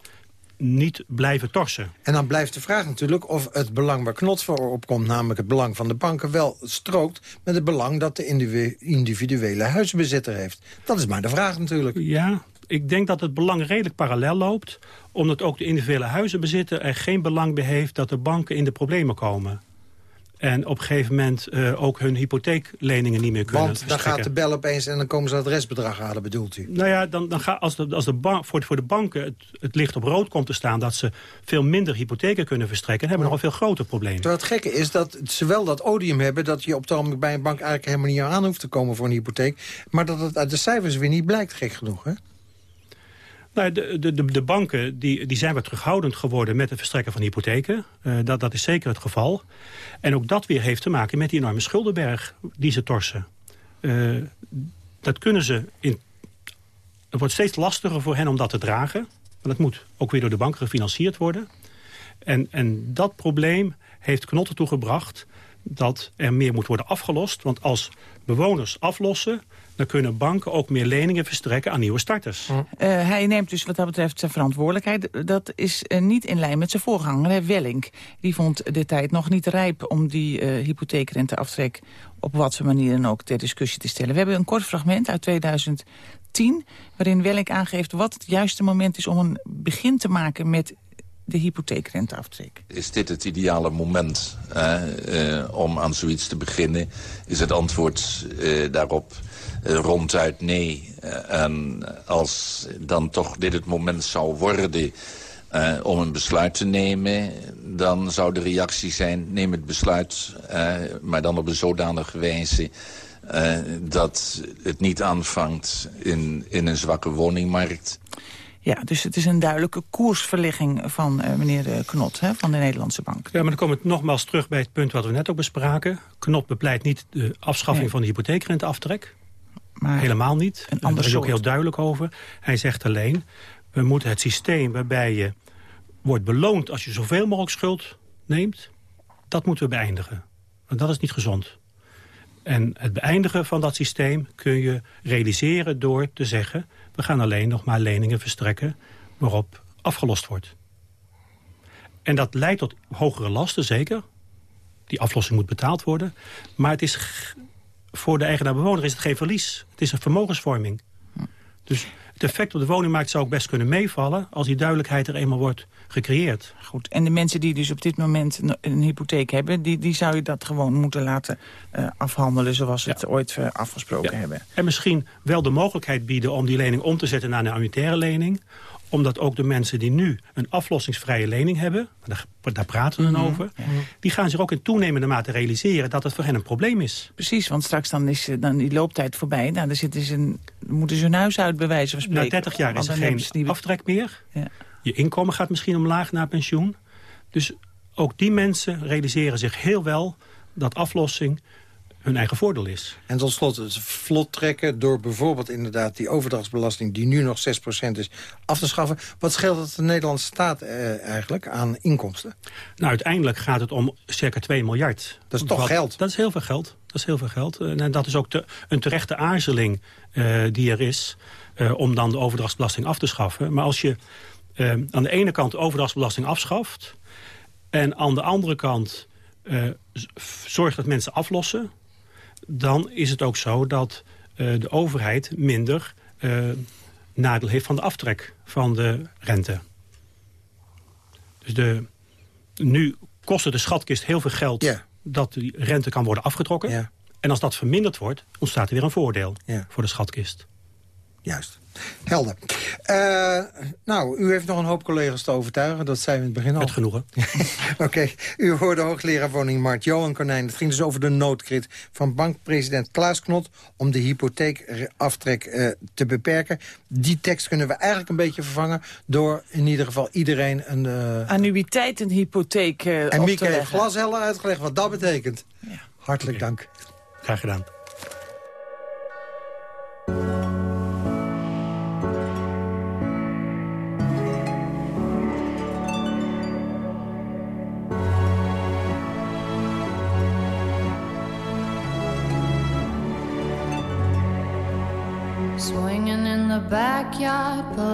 S9: niet blijven torsen.
S5: En dan blijft de vraag natuurlijk of het belang waar Knot voor opkomt... namelijk het belang van de banken wel strookt... met het belang dat de individuele huizenbezitter heeft. Dat is maar de vraag natuurlijk.
S9: Ja, ik denk dat het belang redelijk parallel loopt... omdat ook de individuele huizenbezitter er geen belang bij heeft... dat de banken in de problemen komen. En op een gegeven moment uh, ook hun hypotheekleningen niet meer kunnen
S5: Want dan gaat de bel opeens en dan komen ze het restbedrag halen, bedoelt u?
S9: Nou ja, dan, dan gaat, als, de, als de bank, voor, voor de banken het, het licht op rood komt te staan... dat ze veel minder hypotheken kunnen verstrekken... hebben we nog een veel groter probleem.
S5: Terwijl het gekke is dat ze wel dat odium hebben... dat je op het ogenblik bij een bank eigenlijk helemaal niet aan hoeft te komen voor een hypotheek... maar dat het uit de cijfers weer niet blijkt, gek genoeg, hè?
S9: Nou, de, de, de, banken die, die zijn wat terughoudend geworden met het verstrekken van hypotheken. Uh, dat, dat is zeker het geval. En ook dat weer heeft te maken met die enorme schuldenberg die ze torsen. Uh, dat kunnen ze in... Het wordt steeds lastiger voor hen om dat te dragen. Maar dat moet ook weer door de banken gefinancierd worden. En, en dat probleem heeft Knot ertoe gebracht dat er meer moet worden afgelost. Want als bewoners aflossen dan kunnen banken ook meer leningen verstrekken aan nieuwe starters.
S6: Uh, hij neemt dus wat dat betreft zijn verantwoordelijkheid. Dat is uh, niet in lijn met zijn voorganger, hè, Wellink. Die vond de tijd nog niet rijp om die uh, hypotheekrenteaftrek op wat voor manier dan ook ter discussie te stellen. We hebben een kort fragment uit 2010 waarin Wellink aangeeft wat het juiste moment is om een begin te maken met de hypotheekrenteaftrek.
S10: Is dit het ideale moment uh, om aan zoiets te beginnen? Is het antwoord uh, daarop ronduit nee? en als dan toch dit het moment zou worden om een besluit te nemen... dan zou de reactie zijn, neem het besluit, maar dan op een zodanige wijze... dat het niet aanvangt in, in een zwakke woningmarkt...
S6: Ja, dus het is een duidelijke koersverligging van uh, meneer Knot hè, van de Nederlandse Bank.
S9: Ja, maar dan komen we nogmaals terug bij het punt wat we net ook bespraken. Knot bepleit niet de afschaffing nee. van de hypotheekrenteaftrek. Maar Helemaal niet. Daar is ook heel duidelijk over. Hij zegt alleen, we moeten het systeem waarbij je wordt beloond... als je zoveel mogelijk schuld neemt, dat moeten we beëindigen. Want dat is niet gezond. En het beëindigen van dat systeem kun je realiseren door te zeggen... we gaan alleen nog maar leningen verstrekken waarop afgelost wordt. En dat leidt tot hogere lasten, zeker. Die aflossing moet betaald worden. Maar het is voor de eigenaar-bewoner is het geen verlies. Het is een vermogensvorming. Dus het effect op de woningmarkt zou ook best kunnen meevallen... als die duidelijkheid er eenmaal wordt gecreëerd.
S6: Goed, en de mensen die dus op dit moment een hypotheek hebben... die, die zou je dat gewoon moeten laten uh, afhandelen... zoals we ja. het ooit uh, afgesproken ja. hebben.
S9: En misschien wel de mogelijkheid bieden om die lening om te zetten naar een annuitaire lening omdat ook de mensen die nu een aflossingsvrije lening hebben... daar, daar praten we dan over... Mm -hmm. die gaan zich ook in toenemende mate realiseren... dat het voor hen een probleem is.
S6: Precies, want straks dan is dan die looptijd voorbij. Nou, dan zitten ze een, moeten ze hun huis uit bij wijze van spreken.
S9: Na 30 jaar is er geen die... aftrek meer. Ja. Je inkomen gaat misschien omlaag naar pensioen. Dus ook die mensen realiseren zich heel wel... dat aflossing hun eigen voordeel is.
S5: En tot slot het vlot trekken door bijvoorbeeld inderdaad die overdrachtsbelasting... die nu nog 6% is, af te schaffen. Wat scheelt het de Nederlandse staat eh, eigenlijk aan inkomsten?
S9: Nou, uiteindelijk gaat het om circa 2 miljard.
S5: Dat is toch Wat, geld?
S9: Dat is heel veel geld. Dat is heel veel geld. En dat is ook te, een terechte aarzeling uh, die er is... Uh, om dan de overdrachtsbelasting af te schaffen. Maar als je uh, aan de ene kant de overdrachtsbelasting afschaft... en aan de andere kant zorgt dat mensen aflossen dan is het ook zo dat uh, de overheid minder uh, nadeel heeft van de aftrek van de rente. Dus de, nu kostte de schatkist heel veel geld dat die rente kan worden afgetrokken. En als dat verminderd wordt, ontstaat er weer een voordeel voor de schatkist.
S5: Juist. Helder. Eh, nou, u heeft nog een hoop collega's te overtuigen. Dat zijn we in het begin al.
S9: Met genoegen.
S5: Oké, u hoorde hoogleraar woningmarkt Johan Konijn. Het ging dus over de noodkrit van bankpresident Klaas Knot... om de hypotheekaftrek eh, te beperken. Die tekst kunnen we eigenlijk een beetje vervangen... door in ieder geval iedereen een... eh,
S6: Annuïteit en hypotheek eh,
S5: en Mieke heeft glashelder uitgelegd wat dat betekent. Hartelijk
S9: Oké.
S5: dank.
S9: Graag gedaan.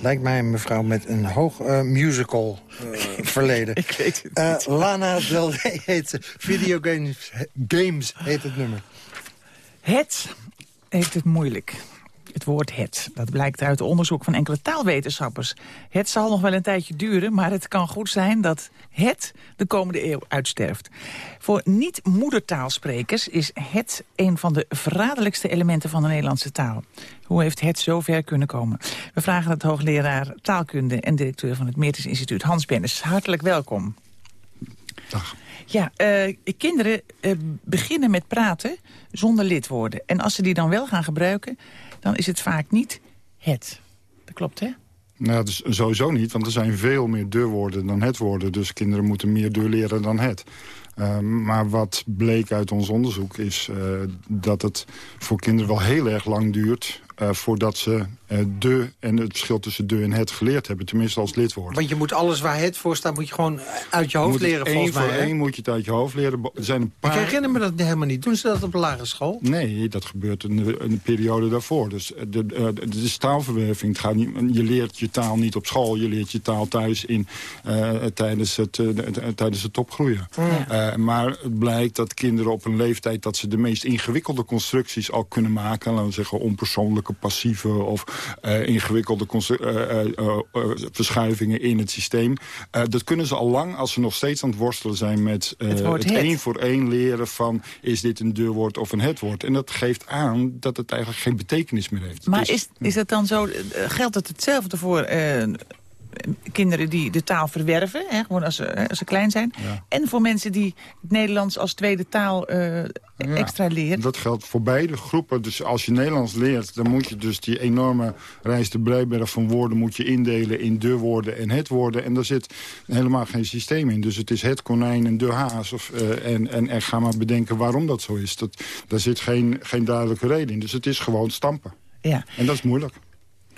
S5: lijkt mij een mevrouw met een hoog eh, musical eh, verleden.
S6: Ik weet het
S5: Eh, Lana Del Rey heet ze. Videogames Games heet het nummer.
S6: Het heeft het moeilijk. Het woord het, dat blijkt uit onderzoek van enkele taalwetenschappers. Het zal nog wel een tijdje duren, maar het kan goed zijn dat het de komende eeuw uitsterft. Voor niet-moedertaalsprekers is het een van de verraderlijkste elementen van de Nederlandse taal. Hoe heeft het zo ver kunnen komen? We vragen het hoogleraar taalkunde en directeur van het Meertens Instituut Hans Bennis. Hartelijk welkom.
S11: Dag.
S6: Ja, uh, kinderen uh, beginnen met praten zonder lidwoorden. En als ze die dan wel gaan gebruiken, dan is het vaak niet het. Dat klopt, hè?
S11: Nou, dus sowieso niet, want er zijn veel meer deurwoorden dan het woorden. Dus kinderen moeten meer deur leren dan het. Uh, maar wat bleek uit ons onderzoek is uh, dat het voor kinderen wel heel erg lang duurt... Uh, voordat ze uh, de en het verschil tussen de en het geleerd hebben. Tenminste als lidwoord.
S5: Want je moet alles waar het voor staat, moet je gewoon uit je hoofd
S11: moet
S5: leren volgens mij.
S11: voor één moet je het uit je hoofd leren. Er zijn een paar...
S5: Ik herinner me dat helemaal niet. Doen ze dat op de lagere school?
S11: Nee, dat gebeurt in de, in de periode daarvoor. Dus de, de, de, taalverwerving. Het gaat niet, je leert je taal niet op school. Je leert je taal thuis in, uh, tijdens, het, tijdens het opgroeien. Ja. Maar het blijkt dat kinderen op een leeftijd... dat ze de meest ingewikkelde constructies al kunnen maken. Laten we zeggen onpersoonlijke, passieve of uh, ingewikkelde uh, uh, verschuivingen in het systeem. dat kunnen ze al lang als ze nog steeds aan het worstelen zijn met het, het één voor één leren van is dit een deurwoord of een hetwoord. En dat geeft aan dat het eigenlijk geen betekenis meer heeft.
S6: Maar dus, is, is het dan zo, geldt het hetzelfde voor kinderen die de taal verwerven, hè, gewoon als ze, als ze klein zijn. Ja. En voor mensen die het Nederlands als tweede taal uh, ja, extra leren.
S11: Dat geldt voor beide groepen. Dus als je Nederlands leert, dan moet je dus die enorme reis de Breiberg van woorden moet je indelen in de woorden en het woorden. En daar zit helemaal geen systeem in. Dus het is het konijn en de haas. Of, uh, en, en, en ga maar bedenken waarom dat zo is. Dat, daar zit geen, geen duidelijke reden in. Dus het is gewoon stampen.
S6: Ja.
S11: En dat is moeilijk.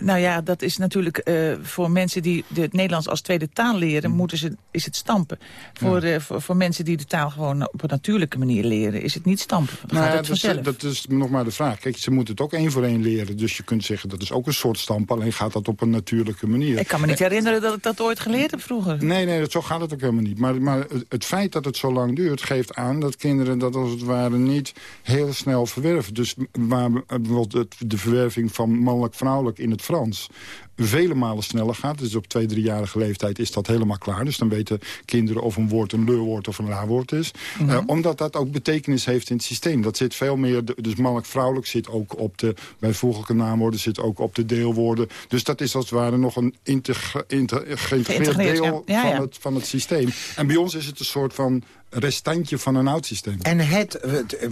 S6: Nou ja, dat is natuurlijk uh, voor mensen die het Nederlands als tweede taal leren... Mm. Moeten ze, is het stampen. Voor, ja. uh, voor, voor, mensen die de taal gewoon op een natuurlijke manier leren... is het niet stampen. Dan
S11: nou,
S6: gaat het
S11: dat,
S6: vanzelf.
S11: Dat is nog maar de vraag. Kijk, ze moeten het ook één voor één leren. Dus je kunt zeggen, dat is ook een soort stampen. Alleen gaat dat op een natuurlijke manier.
S6: Ik kan me niet herinneren dat ik dat ooit geleerd heb vroeger.
S11: Nee, nee, dat, zo gaat het ook helemaal niet. Maar, maar het, het feit dat het zo lang duurt... geeft aan dat kinderen dat als het ware niet heel snel verwerven. Dus waar bijvoorbeeld de verwerving van mannelijk-vrouwelijk in het Frans vele malen sneller gaat. Dus op twee, driejarige leeftijd is dat helemaal klaar. Dus dan weten kinderen of een woord een leurwoord of een raarwoord is. Mm -hmm. uh, omdat dat ook betekenis heeft in het systeem. Dat zit veel meer, dus mannelijk-vrouwelijk zit ook op de bijvoeglijke naamwoorden, zit ook op de deelwoorden. Dus dat is als het ware nog een geïntegreerd deel ja. Ja, van, het, van het systeem. En bij ons is het een soort van restantje van een oud systeem.
S5: En het,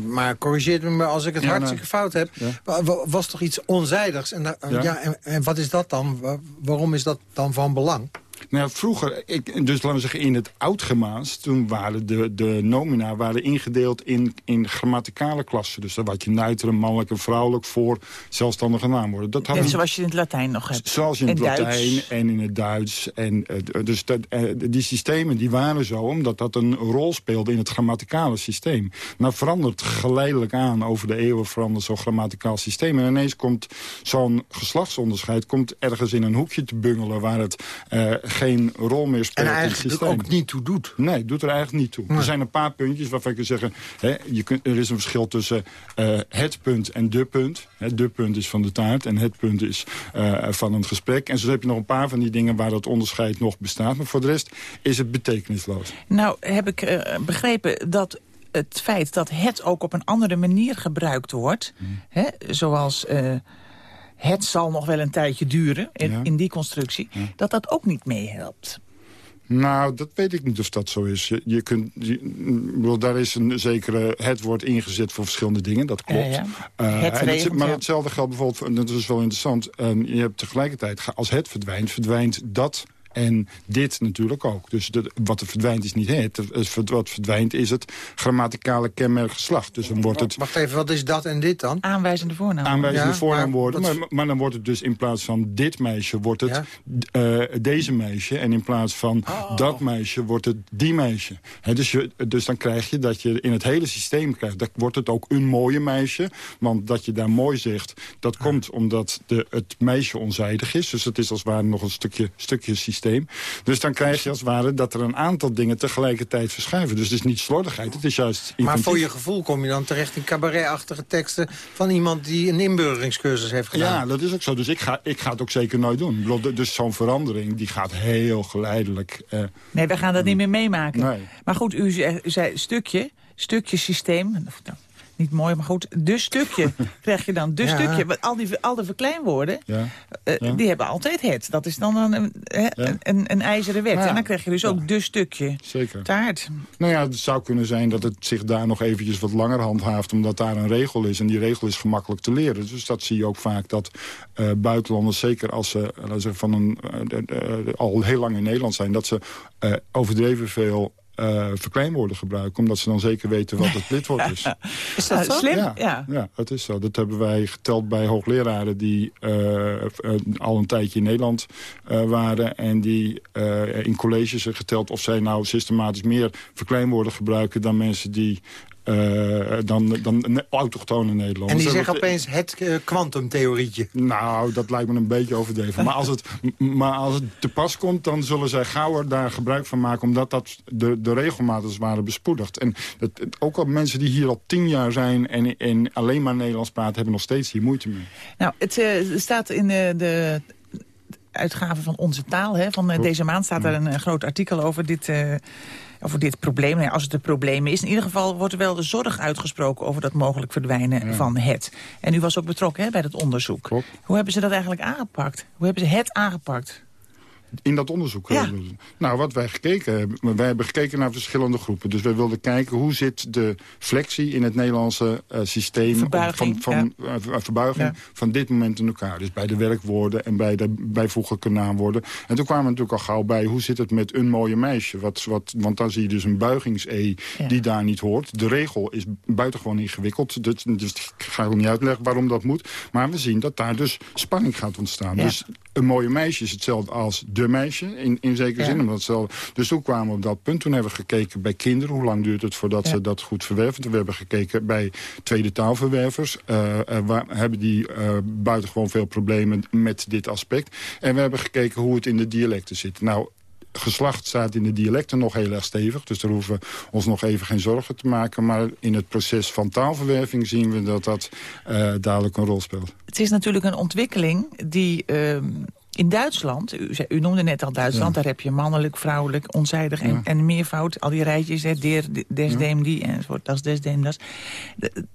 S5: maar corrigeer me als ik het ja, hartstikke nou, fout heb... Ja. was toch iets onzijdigs? En, ja. ja en, en, wat is dat dan? Waarom is dat dan van belang?
S11: Nou, vroeger, ik, dus laten we zeggen in het Oud-Gemaans... toen waren de, de nomina waren ingedeeld in, in grammaticale klassen. Dus dan had je nuiteren, mannelijk en vrouwelijk voor zelfstandige naamwoorden. Dat
S6: en zoals je in het Latijn nog hebt.
S11: Zoals je in het Latijn
S6: Duits.
S11: en in het Duits. En, uh, dus dat, uh, die systemen die waren zo omdat dat een rol speelde in het grammaticale systeem. Nou verandert geleidelijk aan, over de eeuwen verandert zo'n grammaticaal systeem. En ineens komt zo'n geslachtsonderscheid komt ergens in een hoekje te bungelen... waar het uh, geen rol meer speelt
S5: en eigenlijk
S11: in het systeem.
S5: ook niet toe doet.
S11: Nee, doet er eigenlijk niet toe. Nee. Er zijn een paar puntjes waarvan ik kan zeggen... Hè, je kunt, er is een verschil tussen uh, het punt en de punt. Hè, de punt is van de taart en het punt is uh, van een gesprek. En zo heb je nog een paar van die dingen waar dat onderscheid nog bestaat. Maar voor de rest is het betekenisloos.
S6: Nou, heb ik uh, begrepen dat het feit dat het ook op een andere manier gebruikt wordt... Hmm. Hè, zoals het zal nog wel een tijdje duren in, ja. in die constructie... Ja. dat dat ook niet meehelpt.
S11: Nou, dat weet ik niet of dat zo is. Je, je kunt, je, daar is een zekere het wordt ingezet voor verschillende dingen, dat klopt. Ja,
S6: uh, het regent,
S11: maar hetzelfde geldt bijvoorbeeld, en dat is wel interessant... Uh, je hebt tegelijkertijd, als het verdwijnt, verdwijnt dat en dit natuurlijk ook. Dus de, wat er verdwijnt is niet het. Wat verdwijnt is het grammaticale kenmerk geslacht. Dus dan wordt het...
S5: Wacht even, wat is dat en dit dan?
S6: Aanwijzende voornaam.
S11: Aanwijzende ja, voornaamwoorden. Maar, maar, maar, dan wordt het dus in plaats van dit meisje... wordt het ja? uh, deze meisje. En in plaats van oh. dat meisje wordt het die meisje. He, dus, je, dus dan krijg je dat je in het hele systeem krijgt... dat wordt het ook een mooie meisje. Want dat je daar mooi zegt... dat ja. komt omdat de, het meisje onzijdig is. Dus het is als het ware nog een stukje, stukje systeem systeem. Dus dan krijg je als het ware dat er een aantal dingen tegelijkertijd verschuiven. Dus het is niet slordigheid, het is juist
S5: Maar voor je gevoel kom je dan terecht in cabaretachtige teksten... van iemand die een inburgeringscursus heeft gedaan.
S11: Ja, dat is ook zo. Dus ik ga, ik ga het ook zeker nooit doen. Dus zo'n verandering die gaat heel geleidelijk. eh,
S6: Nee, we gaan dat niet meer meemaken.
S11: Nee.
S6: Maar goed, u zei, u zei stukje, stukje systeem. Nou, Niet mooi, maar goed. De stukje krijg je dan. De
S5: Ja.
S6: stukje. Want al die, al de verkleinwoorden,
S11: ja.
S6: eh,
S11: Ja.
S6: die hebben altijd het. Dat is dan een, een, hè, een, een, een ijzeren wet.
S11: Ja.
S6: En dan krijg je dus ook de stukje
S11: Zeker.
S6: taart.
S11: Nou ja, het zou kunnen zijn dat het zich daar nog eventjes wat langer handhaaft... omdat daar een regel is en die regel is gemakkelijk te leren. Dus dat zie je ook vaak dat eh, buitenlanders, zeker als ze, van een, eh, al heel lang in Nederland zijn... dat ze overdreven veel eh, verkleinwoorden gebruiken... omdat ze dan zeker weten wat het lidwoord is.
S5: Is dat
S6: Ah,
S5: zo?
S6: slim?
S11: Ja,
S6: Ja.
S11: ja. dat is zo. Dat hebben wij geteld bij hoogleraren die eh, eh, al een tijdje in Nederland eh, waren. En die eh, in colleges geteld of zij nou systematisch meer verkleinwoorden gebruiken dan mensen die... eh, dan, dan autochtone Nederlanders.
S5: En die zeggen opeens het eh, kwantumtheorietje.
S11: nou, dat lijkt me een beetje overdreven. Maar als, het, maar als het te pas komt, dan zullen zij gauwer daar gebruik van maken... omdat dat de, de regelmaat als het ware bespoedigt. En dat, ook al mensen die hier al tien jaar zijn en, en alleen maar Nederlands praten... hebben nog steeds hier moeite mee.
S6: Nou, het eh, staat in de, de uitgave van Onze Taal hè, van eh, deze maand... staat daar een, groot artikel over dit, eh, over dit probleem. Nou ja, als het een probleem is. In ieder geval wordt er wel de zorg uitgesproken... over dat mogelijk verdwijnen van het. En u was ook betrokken hè, bij dat onderzoek.
S11: Klopt.
S6: Hoe hebben ze dat eigenlijk aangepakt? Hoe hebben ze het aangepakt?
S11: In dat onderzoek.
S6: Ja.
S11: eh, Nou, wat wij gekeken hebben... Wij hebben gekeken naar verschillende groepen. Dus wij wilden kijken hoe zit de flexie in het Nederlandse eh, systeem...
S6: Verbuiging,
S11: van, van, eh, verbuiging
S6: Ja.
S11: van dit moment in elkaar. Dus bij de werkwoorden en bij de bijvoeglijke naamwoorden. En toen kwamen we natuurlijk al gauw bij... hoe zit het met een mooie meisje? Wat, wat, want dan zie je dus een buigings-e die daar niet hoort. De regel is buitengewoon ingewikkeld. Dus, dus ik ga ook niet uitleggen waarom dat moet. Maar we zien dat daar dus spanning gaat ontstaan. Dus een mooie meisje is hetzelfde als de meisje, in, in zekere
S6: Ja.
S11: zin. Omdat hetzelfde. Dus toen kwamen we op dat punt. Toen hebben we gekeken bij kinderen. Hoe lang duurt het voordat
S6: Ja.
S11: ze dat goed verwerven? We hebben gekeken bij tweede taalverwervers. eh, eh, waar hebben die eh, buitengewoon veel problemen met dit aspect. En we hebben gekeken hoe het in de dialecten zit. Nou, geslacht staat in de dialecten nog heel erg stevig. Dus daar hoeven we ons nog even geen zorgen te maken. Maar in het proces van taalverwerving zien we dat dat eh, dadelijk een rol speelt.
S6: Het is natuurlijk een ontwikkeling die... ehm, in Duitsland, u, zei- u noemde net al Duitsland...
S11: Ja.
S6: daar heb je mannelijk, vrouwelijk, onzijdig en,
S11: Ja.
S6: en meervoud. Al die rijtjes, hè, der, des,
S11: Ja.
S6: die, enzovoort, das, des, dem, das.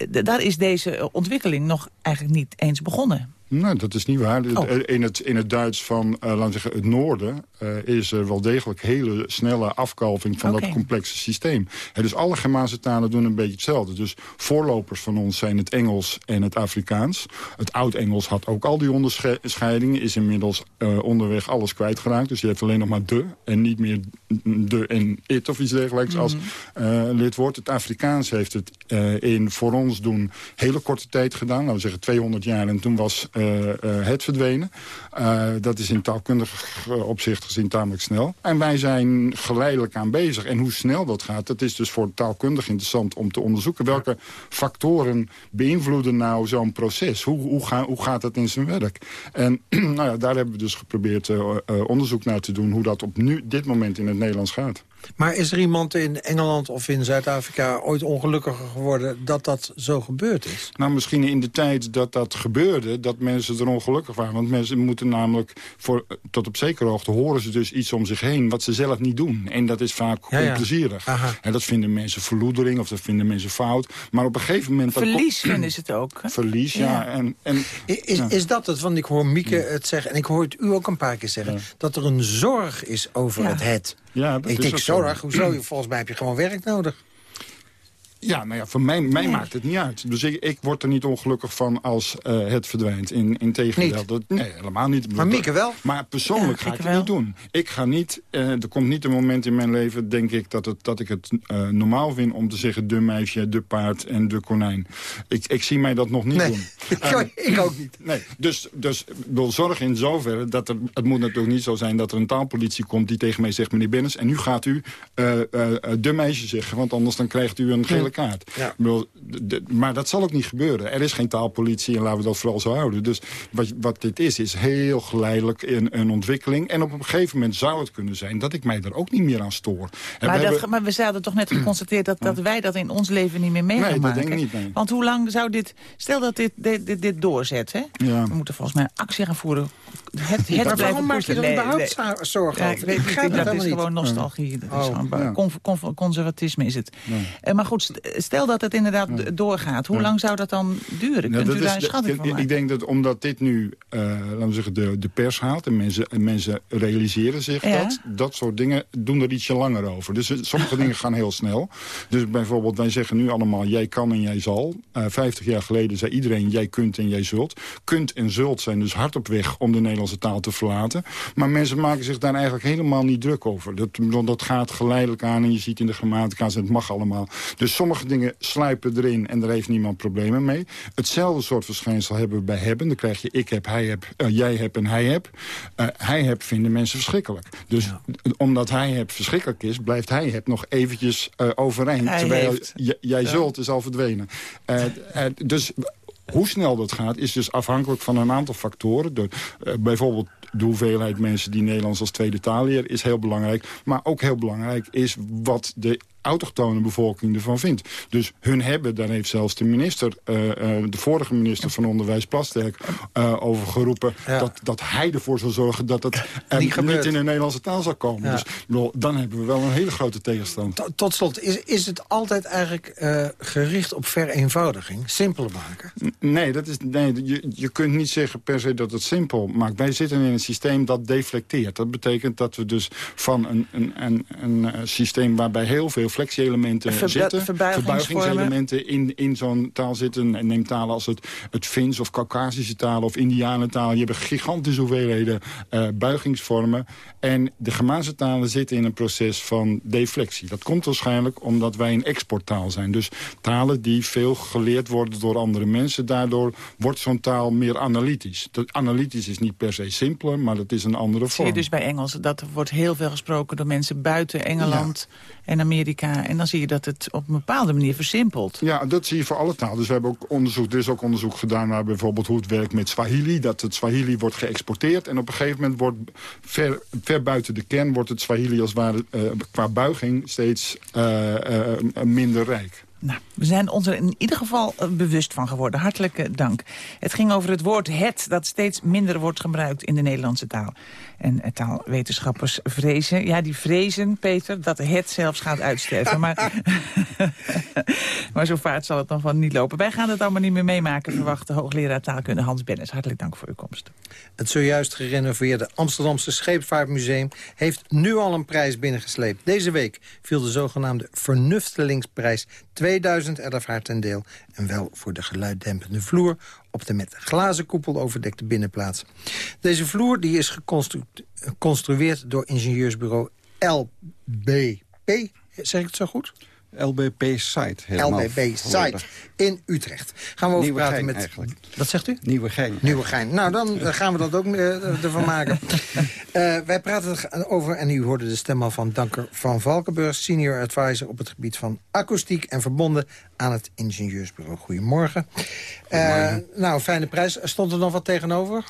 S6: Daar is deze ontwikkeling nog eigenlijk niet eens begonnen.
S11: Nee, dat is niet waar.
S6: Oh.
S11: In, het, in het Duits van eh, laten we zeggen, het noorden... eh, is er wel degelijk hele snelle afkalving van dat complexe systeem. En dus alle Germaanse talen doen een beetje hetzelfde. Dus voorlopers van ons zijn het Engels en het Afrikaans. Het Oud-Engels had ook al die onderscheidingen. Is inmiddels eh, onderweg alles kwijtgeraakt. Dus je hebt alleen nog maar de en niet meer de en it of iets dergelijks als eh, lidwoord. Het Afrikaans heeft het eh, in voor ons doen hele korte tijd gedaan. Laten we zeggen 200 jaar en toen was eh, eh, het verdwenen. Eh, dat is in taalkundig eh, opzicht gezien tamelijk snel. En wij zijn geleidelijk aan bezig. En hoe snel dat gaat, dat is dus voor taalkundig interessant om te onderzoeken. Welke factoren beïnvloeden nou zo'n proces? Hoe, hoe, ga, hoe gaat dat in zijn werk? En nou ja, daar hebben we dus geprobeerd eh, eh, onderzoek naar te doen... hoe dat op nu, dit moment in het Nederlands gaat.
S5: Maar is er iemand in Engeland of in Zuid-Afrika ooit ongelukkiger geworden dat dat zo gebeurd is?
S11: Nou, misschien in de tijd dat dat gebeurde, dat mensen er ongelukkig waren. Want mensen moeten namelijk, voor, tot op zekere hoogte, horen ze dus iets om zich heen... wat ze zelf niet doen. En dat is vaak
S5: Ja,
S11: onplezierig. En dat vinden mensen verloedering of dat vinden mensen fout. Maar op een gegeven moment...
S6: Verlies vinden ze het ook. hè?
S11: Verlies, ja.
S6: Ja.
S11: En, en,
S5: Is,
S11: Ja.
S5: is dat het? Want ik hoor Mieke het zeggen, en ik hoor het u ook een paar keer zeggen... dat er een zorg is over
S6: Ja.
S5: het het.
S11: Ja, dat
S5: Ik
S11: is
S5: denk,
S11: zo.
S5: zorg, hoezo? Volgens mij heb je gewoon werk nodig.
S11: Ja, nou ja, voor mij, mij maakt het niet uit. Dus ik, ik word er niet ongelukkig van als eh, het verdwijnt. In, in tegendeel. Dat, nee, helemaal niet.
S5: Maar Mieke wel?
S11: Maar persoonlijk
S6: Ja,
S11: ga
S6: ik
S11: het
S6: wel.
S11: niet doen. Ik ga niet, eh, er komt niet een moment in mijn leven, denk ik, dat, het, dat ik het eh, normaal vind om te zeggen de meisje, de paard en de konijn. Ik, ik zie mij dat nog niet
S5: Nee,
S11: doen.
S5: ik, ik ook niet.
S11: Nee, dus, dus ik wil zorgen in zoverre dat er, het moet natuurlijk niet zo zijn dat er een taalpolitie komt die tegen mij zegt, meneer Bennis, en nu gaat u de meisje zeggen, want anders dan krijgt u een gele kaart. Bedoel, de- maar dat zal ook niet gebeuren. Er is geen taalpolitie en laten we dat vooral zo houden. Dus wat, wat dit is, is heel geleidelijk een, een ontwikkeling. En op een gegeven moment zou het kunnen zijn dat ik mij er ook niet meer aan stoor. En we
S6: Maar, dat,
S11: hebben-
S6: maar we hadden toch net geconstateerd dat, dat wij dat in ons leven niet meer mee
S11: Nee,
S6: gaan
S11: dat
S6: maken.
S11: denk ik niet, nee.
S6: Want hoe lang zou dit... Stel dat dit, dit, dit, dit doorzet, hè?
S11: Ja.
S6: We moeten volgens mij actie gaan voeren. Het, het
S5: Maar waarom maak je er
S6: Nee,
S5: überhaupt
S6: nee.
S5: za- zorgen
S6: Ja, ik weet niet, dat is gewoon nostalgie. Dat is
S5: Oh,
S6: gewoon
S11: ja.
S6: conservatisme is het. Eh, maar goed, st- stel dat het inderdaad doorgaat. Hoe lang zou dat dan duren?
S11: Ja,
S6: Kunt u daar een schatting van
S11: ik,
S6: maken?
S11: ik denk dat omdat dit nu, eh, laten we zeggen, de, de pers haalt... en mensen, en mensen realiseren zich dat... dat soort dingen doen er ietsje langer over. Dus eh, sommige dingen gaan heel snel. Dus bijvoorbeeld, wij zeggen nu allemaal... jij kan en jij zal. Eh 50 jaar geleden zei iedereen jij kunt en jij zult. Kunt en zult zijn dus hard op weg om de Nederlandse taal te verlaten. Maar mensen maken zich daar eigenlijk helemaal niet druk over. Dat, dat gaat geleidelijk aan en je ziet in de grammatica's... het mag allemaal. Dus sommige dingen sluipen erin en daar heeft niemand problemen mee. Hetzelfde soort verschijnsel hebben we bij hebben. Dan krijg je ik heb, hij heb, eh, jij heb en hij heb. Eh, hij heb vinden mensen verschrikkelijk. Dus omdat hij heb verschrikkelijk is... blijft hij heb nog eventjes eh, overeind.
S6: Hij
S11: terwijl
S6: heeft.
S11: jij
S6: Ja.
S11: zult is al verdwenen. Dus hoe snel dat gaat is dus afhankelijk van een aantal factoren. De, eh, bijvoorbeeld de hoeveelheid mensen die Nederlands als tweede taal leren is heel belangrijk. Maar ook heel belangrijk is wat de autochtone bevolking ervan vindt. Dus hun hebben, daar heeft zelfs de minister, eh, eh, de vorige minister van Onderwijs Plasterk, eh, over geroepen
S5: Ja.
S11: dat, dat hij ervoor zou zorgen dat het
S5: Niet
S11: in de Nederlandse taal zou komen.
S5: Ja.
S11: Dus bedoel, dan hebben we wel een hele grote tegenstand.
S5: To- Tot slot, is, is het altijd eigenlijk gericht op vereenvoudiging? Simpeler maken?
S11: Nee, dat is, nee je, je kunt niet zeggen per se dat het simpel maakt. Wij zitten in een systeem dat deflecteert. Dat betekent dat we dus van een, een, een, een systeem waarbij heel veel flexie-elementen
S6: Verbu-
S11: zitten... verbuigingselementen in, in zo'n taal zitten. En neem talen als het, het Fins of Caucasische talen of Indianentaal. Je hebt gigantische hoeveelheden eh, buigingsvormen. En de Germaanse talen zitten in een proces van deflectie. Dat komt waarschijnlijk omdat wij een exporttaal zijn. Dus talen die veel geleerd worden door andere mensen. Daardoor wordt zo'n taal meer analytisch. Dat, analytisch is niet per se simpeler, maar dat is een andere
S6: Zie
S11: vorm.
S6: je dus bij Engels. Dat er wordt heel veel gesproken door mensen buiten Engeland en Amerika. En dan zie je dat het op een bepaalde manier versimpelt.
S11: Ja, dat zie je voor alle talen. Dus we hebben ook onderzoek, er is ook onderzoek gedaan naar bijvoorbeeld hoe het werkt met Swahili. Dat het Swahili wordt geëxporteerd en op een gegeven moment wordt ver, buiten de kern wordt het Swahili als eh, qua buiging steeds eh, eh, minder rijk.
S6: Nou, we zijn ons er in ieder geval eh, bewust van geworden. Hartelijke dank. Het ging over het woord het, dat steeds minder wordt gebruikt in de Nederlandse taal. En eh, taalwetenschappers vrezen, ja die vrezen, Peter, dat het zelfs gaat uitsterven. Maar, maar zo vaart zal het nog wel niet lopen. Wij gaan het allemaal niet meer meemaken, verwacht hoogleraar taalkunde Hans Bennis. Hartelijk dank voor uw komst.
S5: Het zojuist gerenoveerde Amsterdamse Scheepvaartmuseum... heeft nu al een prijs binnengesleept. Deze week viel de zogenaamde Vernuftelingsprijs 2011 haar ten deel. En wel voor de geluiddempende vloer op de met glazen koepel overdekte binnenplaats. Deze vloer die is geconstru- geconstrueerd door ingenieursbureau LBP. Zeg ik het zo goed?
S12: LBP Site. helemaal
S5: LBP Site in Utrecht. Gaan we over praten met...
S12: eigenlijk.
S5: Wat zegt u?
S12: Nieuwegein.
S5: Nieuwegein. Nou, dan eh, gaan we dat ook eh, ervan maken. Eh, wij praten er over, en u hoorde de stem al van Danker van Valkenburg... senior advisor op het gebied van akoestiek... en verbonden aan het ingenieursbureau. Goedemorgen. Eh, nou, fijne prijs. Stond er nog wat tegenover?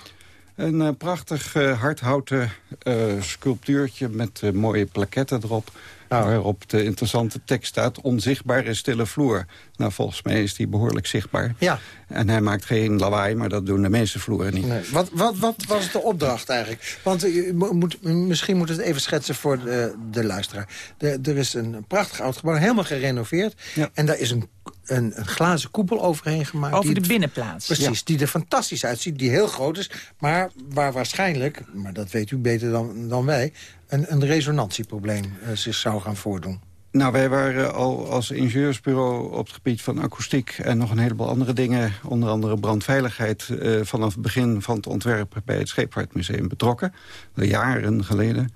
S12: Een prachtig hardhouten eh, sculptuurtje met mooie plaketten erop. Waarop de interessante tekst staat... onzichtbare stille vloer. Nou, volgens mij is die behoorlijk zichtbaar.
S5: Ja.
S12: En hij maakt geen lawaai, maar dat doen de meeste vloeren niet.
S5: Nee. Wat, wat, wat was de opdracht eigenlijk? Want je moet, misschien moet het even schetsen voor de, de luisteraar. De, er is een prachtig oud gebouw, helemaal gerenoveerd. En daar is een, een, een glazen koepel overheen gemaakt.
S6: Over
S5: die
S6: de
S5: het-
S6: binnenplaats.
S5: Precies, die er fantastisch uitziet, die heel groot is. Maar waar waarschijnlijk, maar dat weet u beter dan, dan wij... een, een resonantieprobleem eh, zich zou gaan voordoen.
S12: Nou, wij waren al als ingenieursbureau op het gebied van akoestiek... en nog een heleboel andere dingen, onder andere brandveiligheid... eh, vanaf het begin van het ontwerp bij het Scheepvaartmuseum betrokken. Jaren geleden.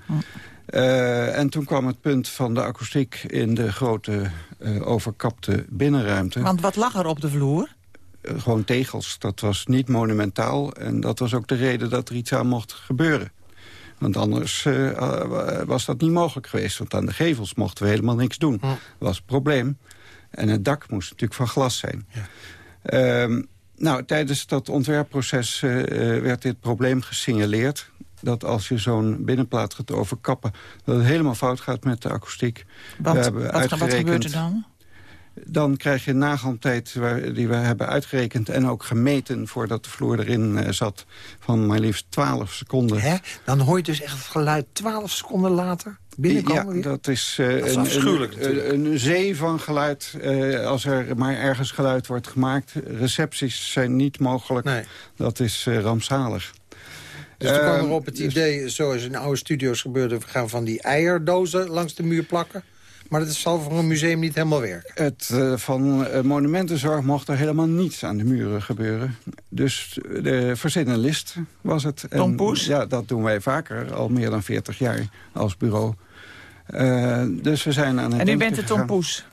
S12: Eh, en toen kwam het punt van de akoestiek in de grote eh, overkapte binnenruimte.
S6: Want wat lag er op de vloer?
S12: Gewoon tegels. Dat was niet monumentaal. En dat was ook de reden dat er iets aan mocht gebeuren. Want anders eh, was dat niet mogelijk geweest. Want aan de gevels mochten we helemaal niks doen. Dat was het probleem. En het dak moest natuurlijk van glas zijn. Ehm, nou, tijdens dat ontwerpproces eh, eh, werd dit probleem gesignaleerd dat als je zo'n binnenplaat gaat overkappen... dat het helemaal fout gaat met de akoestiek.
S6: Wat, wat, wat gebeurt er dan?
S12: Dan krijg je nagalmtijd die we hebben uitgerekend... en ook gemeten voordat de vloer erin uh, zat... van maar liefst 12 seconden.
S5: Hè? Dan hoor je dus echt het geluid 12 seconden later binnenkomen?
S12: Ja, dat is, uh,
S5: dat is
S12: een,
S5: afschuwelijk
S12: een, een, zee van geluid. Uh, als er maar ergens geluid wordt gemaakt. Recepties zijn niet mogelijk.
S5: Nee.
S12: Dat is rampzalig.
S5: Dus toen kwam er op het idee, zoals in oude studio's gebeurde... we gaan van die eierdozen langs de muur plakken. Maar dat zal voor een museum niet helemaal werken.
S12: Het uh, van uh, monumentenzorg mocht er helemaal niets aan de muren gebeuren. Dus de verzinnen list was het.
S6: Tom Poes?
S12: Ja, dat doen wij vaker, al meer dan 40 jaar als bureau. Uh, dus we zijn aan het
S6: En u bent de Tom Poes?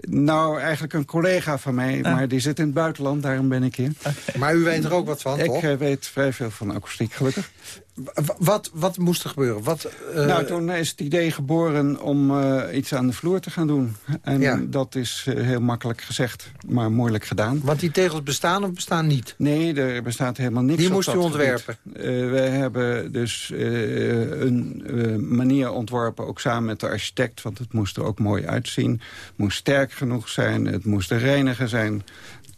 S12: Nou, eigenlijk een collega van mij, ah. maar die zit in het buitenland, daarom ben ik hier.
S5: Okay. Maar u weet er ook wat van,
S12: ik,
S5: toch?
S12: Ik weet vrij veel van akoestiek, gelukkig.
S5: Wat, wat moest er gebeuren? Wat,
S12: uh... Nou, toen is het idee geboren om uh, iets aan de vloer te gaan doen. En
S5: ja.
S12: dat is uh, heel makkelijk gezegd, maar moeilijk gedaan.
S5: Want die tegels bestaan of bestaan niet?
S12: Nee, er bestaat helemaal niks
S5: Die moest u ontwerpen?
S12: we hebben dus een manier ontworpen, ook samen met de architect... want het moest er ook mooi uitzien. Het moest sterk genoeg zijn, het moest reiniger zijn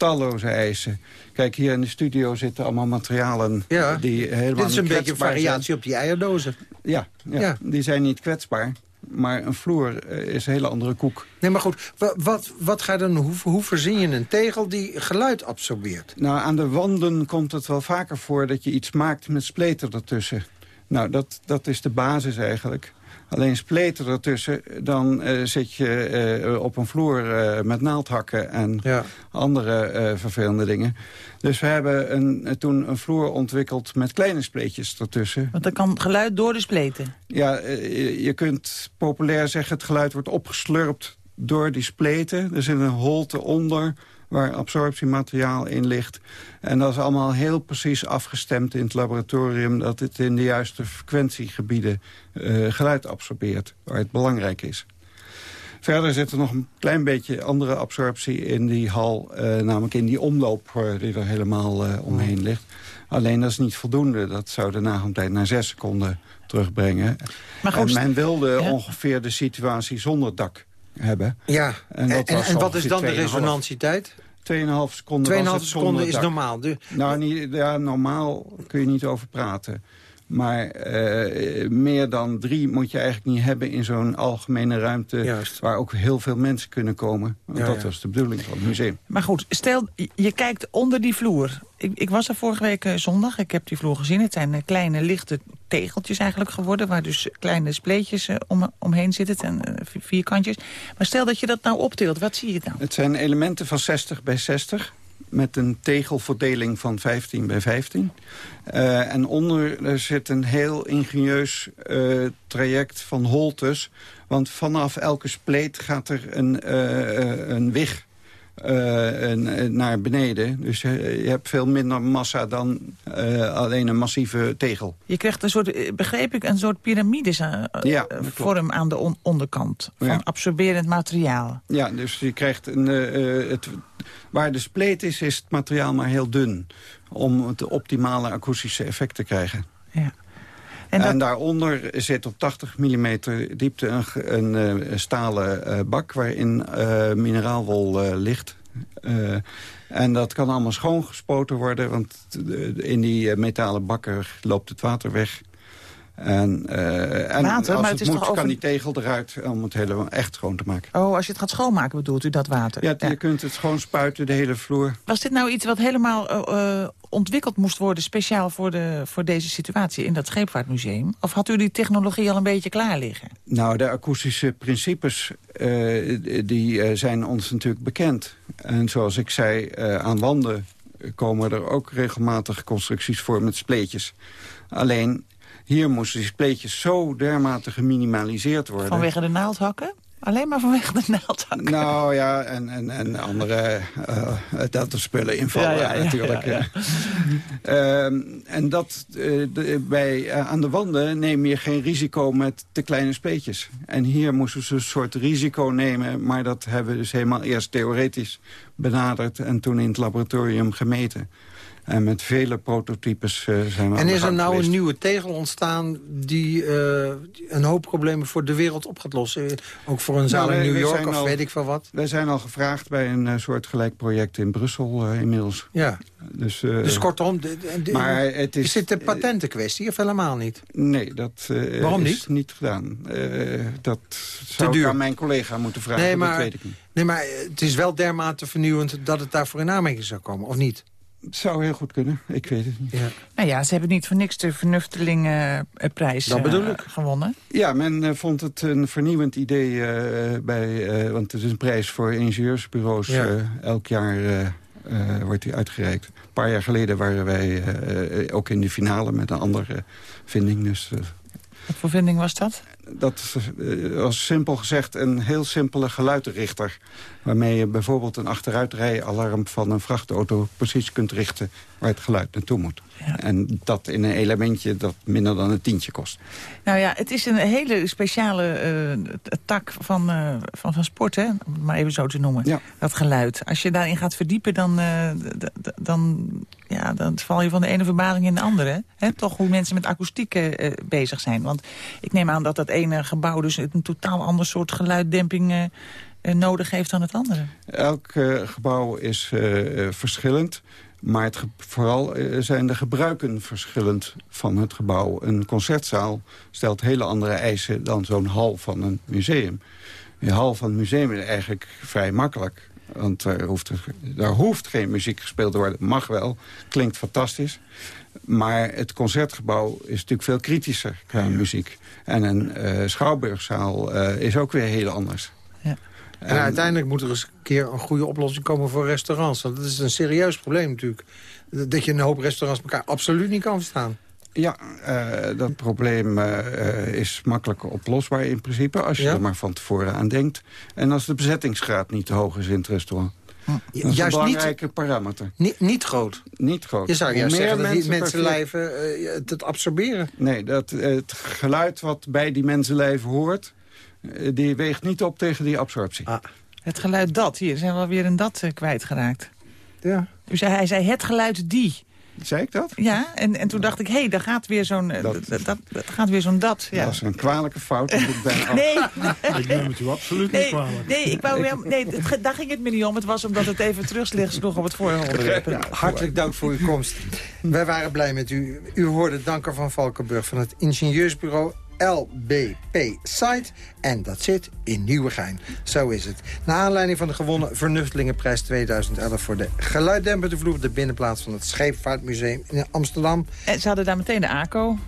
S12: talloze eisen. Kijk, hier in de studio zitten allemaal materialen
S5: ja.
S12: die helemaal
S5: Dit is een beetje variatie
S12: zijn.
S5: op die eierdozen.
S12: Ja, ja,
S5: Ja.
S12: die zijn niet kwetsbaar. Maar een vloer eh, is een hele andere koek.
S5: Nee, maar goed, wa- wat, wat ga dan, hoe, hoe verzin je een tegel die geluid absorbeert?
S12: Nou, aan de wanden komt het wel vaker voor dat je iets maakt met spleten ertussen. Nou, dat, dat is de basis eigenlijk. Alleen spleten ertussen, dan eh, zit je eh, op een vloer eh, met naaldhakken en
S5: Ja.
S12: andere eh, vervelende dingen. Dus we hebben een, toen een vloer ontwikkeld met kleine spleetjes ertussen.
S6: Want dan kan geluid door de spleten.
S12: Ja, je- je kunt populair zeggen, het geluid wordt opgeslurpt door die spleten. Er zit een holte onder waar absorptiemateriaal in ligt. En dat is allemaal heel precies afgestemd in het laboratorium... dat het in de juiste frequentiegebieden eh, geluid absorbeert, waar het belangrijk is. Verder zit er nog een klein beetje andere absorptie in die hal. eh, namelijk in die omloop eh, die er helemaal eh, omheen ligt. Alleen dat is niet voldoende. Dat zou de nagamtijd naar zes seconden terugbrengen.
S6: Maar goed,
S12: en men wilde
S6: ja.
S12: ongeveer de situatie zonder dak hebben.
S5: Ja, en, wat is dan de
S12: 2,5.
S5: resonantietijd
S12: 2,5 seconden
S5: 2,5
S12: was het zonder
S5: seconden is normaal. De,
S12: Nou, niet, ja, normaal kun je niet over praten. Maar eh, meer dan drie moet je eigenlijk niet hebben in zo'n algemene ruimte...
S5: Juist.
S12: waar ook heel veel mensen kunnen komen. Want
S5: Ja,
S12: dat
S5: ja.
S12: was de bedoeling van het museum.
S6: Maar goed, stel, je- kijkt onder die vloer. Ik, ik was er vorige week eh, zondag, ik heb die vloer gezien. Het zijn eh, kleine, lichte tegeltjes eigenlijk geworden... waar dus kleine spleetjes om, omheen zitten, en vi- vierkantjes. Maar stel dat je dat nou optilt, wat zie je dan?
S12: Het zijn elementen van 60 bij 60 met een tegelverdeling van 15 bij 15. Eh, en onder er zit een heel ingenieus eh, traject van holtes. Want vanaf elke spleet gaat er een, eh, een wig eh, eh, naar beneden. Dus je, je hebt veel minder massa dan eh, alleen een massieve tegel.
S6: Je krijgt een soort, eh, begreep ik, een soort piramides eh,
S12: Ja,
S6: eh,
S12: dat klopt.
S6: vorm aan de on- onderkant. Van
S12: Ja.
S6: absorberend materiaal.
S12: Ja, dus je krijgt een... eh, eh, het, waar de spleet is, is het materiaal maar heel dun. Om het optimale akoestische effect te krijgen.
S6: Ja.
S12: En, daaronder zit op 80 mm diepte een, een eh, stalen eh, bak... waarin eh, mineraalwol ligt. En dat kan allemaal schoongespoten worden... want in die metalen bakken loopt het water weg... En, eh, en
S6: Water?
S12: als
S6: Maar
S12: het, moet,
S6: over-
S12: kan die tegel eruit om het helemaal echt schoon te maken.
S6: Oh, als je het gaat schoonmaken bedoelt u dat water?
S12: Ja, je kunt het gewoon spuiten, de hele vloer.
S6: Was dit nou iets wat helemaal eh, eh, ontwikkeld moest worden... speciaal voor, de, voor deze situatie in dat scheepvaartmuseum? Of had u die technologie al een beetje klaar liggen?
S12: Nou, de akoestische principes die zijn ons natuurlijk bekend. En zoals ik zei, aan wanden komen er ook regelmatig constructies voor met spleetjes. Alleen, hier moesten die spleetjes zo dermate geminimaliseerd worden.
S6: Vanwege de naaldhakken? Alleen maar vanwege de naaldhak?
S12: Nou ja, en, en, en andere uh, dat er spullen invallen
S6: Ja, ja, ja,
S12: natuurlijk.
S6: ja,
S12: Ehm, en dat eh, de- bij, aan de wanden neem je geen risico met te kleine speetjes. En hier moesten ze een soort risico nemen... maar dat hebben we dus helemaal eerst theoretisch benaderd... en toen in het laboratorium gemeten. En met vele prototypes eh, zijn we aan
S5: En is er nou
S12: geweest.
S5: een nieuwe tegel ontstaan... die eh, een hoop problemen voor de wereld op gaat lossen? Ook voor een zaal
S12: Nou,
S5: in New York of
S12: al-
S5: weet ik veel wat?
S12: Wij zijn al gevraagd bij een eh, soort gelijk project in Brussel inmiddels.
S5: Ja.
S12: Dus,
S5: Dus kortom, de, de- de-
S12: maar het is,
S5: is dit een patentenkwestie of helemaal niet?
S12: Nee, dat
S5: Waarom
S12: is niet gedaan. Eh, dat zou ik aan mijn collega moeten vragen,
S5: Nee,
S12: dat weet ik niet.
S5: nee, maar het is wel dermate vernieuwend dat het daarvoor in aanmerking zou komen, of niet?
S12: Het zou heel goed kunnen, ik weet het niet.
S5: Ja.
S6: Nou ja, ze hebben niet voor niks de Vernuftelingenprijs
S12: Dat bedoel
S6: eh,
S12: ik.
S6: gewonnen.
S12: Ja, men eh, vond het een vernieuwend idee, eh, bij, eh, want het is een prijs voor ingenieursbureaus.
S5: Ja.
S12: eh, elk jaar eh, eh, wordt die uitgereikt. Een paar jaar geleden waren wij ook in de finale met een andere vinding. Dus, eh,
S6: Wat voor vinding was dat?
S12: Dat eh, was simpel gezegd een heel simpele geluidenrichter. Waarmee je bijvoorbeeld een achteruitrijalarm van een vrachtauto precies kunt richten waar het geluid naartoe moet. En dat in een elementje dat minder dan een tientje kost.
S6: Nou ja, het is een hele speciale eh, tak van, eh, van, van sport, hè? om het maar even zo te noemen. Dat geluid. Als je daarin gaat verdiepen, dan, eh, dan, ja, dan val je van de ene verbazing in de andere. Hè? Toch hoe mensen met akoestiek bezig zijn. Want ik neem aan dat dat ene gebouw dus een totaal ander soort geluiddemping nodig heeft dan het andere.
S12: Elk gebouw is verschillend. Maar het vooral eh, zijn de gebruiken verschillend van het gebouw. Een concertzaal stelt hele andere eisen dan zo'n hal van een museum. De hal van een museum is eigenlijk vrij makkelijk. Want daar hoeft, daar hoeft geen muziek gespeeld te worden. Mag wel, klinkt fantastisch. Maar het concertgebouw is natuurlijk veel kritischer qua muziek. En een eh, schouwburgzaal eh, is ook weer heel anders.
S5: En uiteindelijk moet er eens een keer een goede oplossing komen voor restaurants. Want dat is een serieus probleem natuurlijk. Dat je een hoop restaurants elkaar absoluut niet kan verstaan.
S12: Ja, eh, dat probleem eh, is makkelijk oplosbaar in principe... als je
S5: Ja?
S12: er maar van tevoren aan denkt. En als de bezettingsgraad niet te hoog is in het restaurant. Dat is een
S5: Juist niet-
S12: belangrijke parameter.
S5: Niet, niet groot.
S12: Niet groot.
S5: Je zou juist
S12: meer
S5: zeggen dat die mensenlijven eh, het, absorberen.
S12: Nee, dat, het geluid wat bij die mensenlijven hoort... eh, die weegt niet op tegen die absorptie.
S5: Ah.
S6: Het geluid dat, hier zijn we alweer een dat eh, kwijtgeraakt.
S5: Ja.
S6: Dus hij, hij zei het geluid die.
S12: Zei ik dat?
S6: Ja, en, en toen dacht ik, hé, hey, daar gaat weer zo'n eh,
S12: Dat-
S6: dat, dat, dat gaat weer zo'n dat. Ja.
S12: Dat is een kwalijke fout. ik.
S6: Nee,
S9: Ik neem het u absoluut
S6: nee,
S9: niet kwalijk.
S6: nee, ik wou, wel- nee het daar ging het me niet om. Het was omdat het even terugsloeg op het vorige onderwerp.
S5: Ja, hartelijk dank voor uw komst. Wij waren blij met u. U hoorde Danker van Valkenburg van het ingenieursbureau LBP Site. En dat zit in Nieuwegein. Zo is het. Naar aanleiding van de gewonnen Vernuftelingenprijs 2011... voor de geluiddempende vloer op de binnenplaats van het Scheepvaartmuseum in Amsterdam.
S6: En ze hadden daar meteen de ACO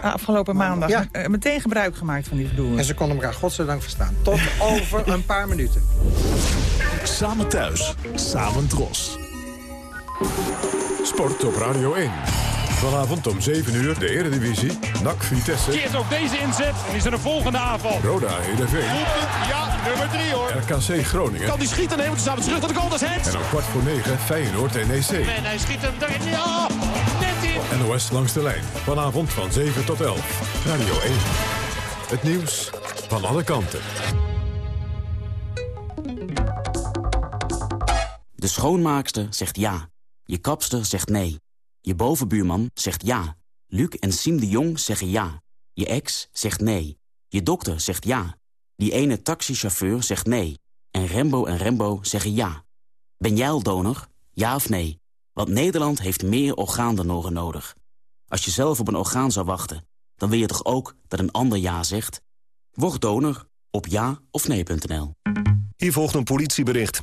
S6: afgelopen maandag
S5: Ja.
S6: eh, meteen gebruik gemaakt van die vloer.
S5: En ze konden elkaar godzijdank verstaan. Tot over een paar minuten.
S4: Samen thuis, samen dros.
S13: Sport op Radio 1. Vanavond om 7 uur de Eredivisie. NAC Vitesse.
S14: Keert ook deze inzet en is er een volgende aanval.
S13: Roda Heerenveen.
S14: Ja, nummer 3 hoor.
S13: RKC Groningen.
S14: Kan die schieten? Nee, want ze staan terug naar de goal. Dat is het.
S13: En om kwart voor 9 Feyenoord NEC.
S14: En hij schiet hem erin. Ja, net in.
S13: NOS langs de lijn. Vanavond van 7 tot 11. Radio 1. Het nieuws van alle kanten.
S15: De schoonmaakster zegt ja. Je kapster zegt nee. Je bovenbuurman zegt ja. Luc en Siem de Jong zeggen ja. Je ex zegt nee. Je dokter zegt ja. Die ene taxichauffeur zegt nee. En Rembo en Rembo zeggen ja. Ben jij al donor? Ja of nee? Want Nederland heeft meer orgaandonoren nodig. Als je zelf op een orgaan zou wachten, dan wil je toch ook dat een ander ja zegt? Word donor op ja of nee.nl.
S16: Hier volgt een politiebericht.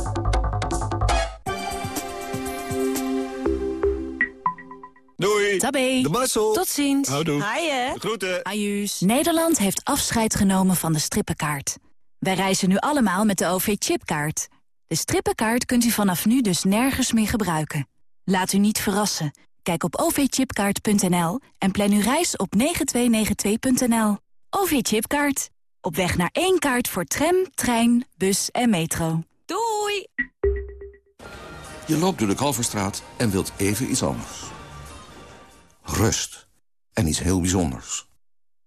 S17: Doei.
S18: Tabé.
S17: De Marcel.
S18: Tot ziens.
S17: Houdoe.
S18: Haaien.
S17: Groeten.
S18: Ajuus. Nederland heeft afscheid genomen van de strippenkaart. Wij reizen nu allemaal met de OV-chipkaart. De strippenkaart kunt u vanaf nu dus nergens meer gebruiken. Laat u niet verrassen. Kijk op ovchipkaart.nl en plan uw reis op 9292.nl. OV-chipkaart. Op weg naar één kaart voor tram, trein, bus en metro. Doei!
S19: Je loopt door de Kalverstraat en wilt even iets anders. Rust. En iets heel bijzonders.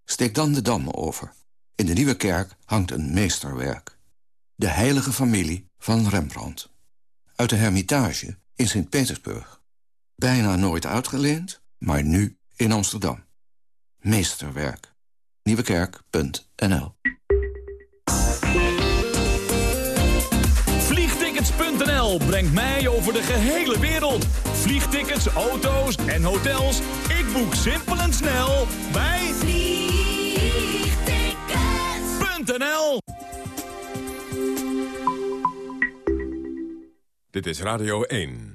S19: Steek dan de Dam over. In de Nieuwe Kerk hangt een meesterwerk. De heilige familie van Rembrandt. Uit de Hermitage in Sint-Petersburg. Bijna nooit uitgeleend, maar nu in Amsterdam. Meesterwerk. Nieuwekerk.nl
S4: Brengt mij over de gehele wereld. Vliegtickets, auto's en hotels. Ik boek simpel en snel bij Vliegtickets.nl
S13: Dit is Radio 1.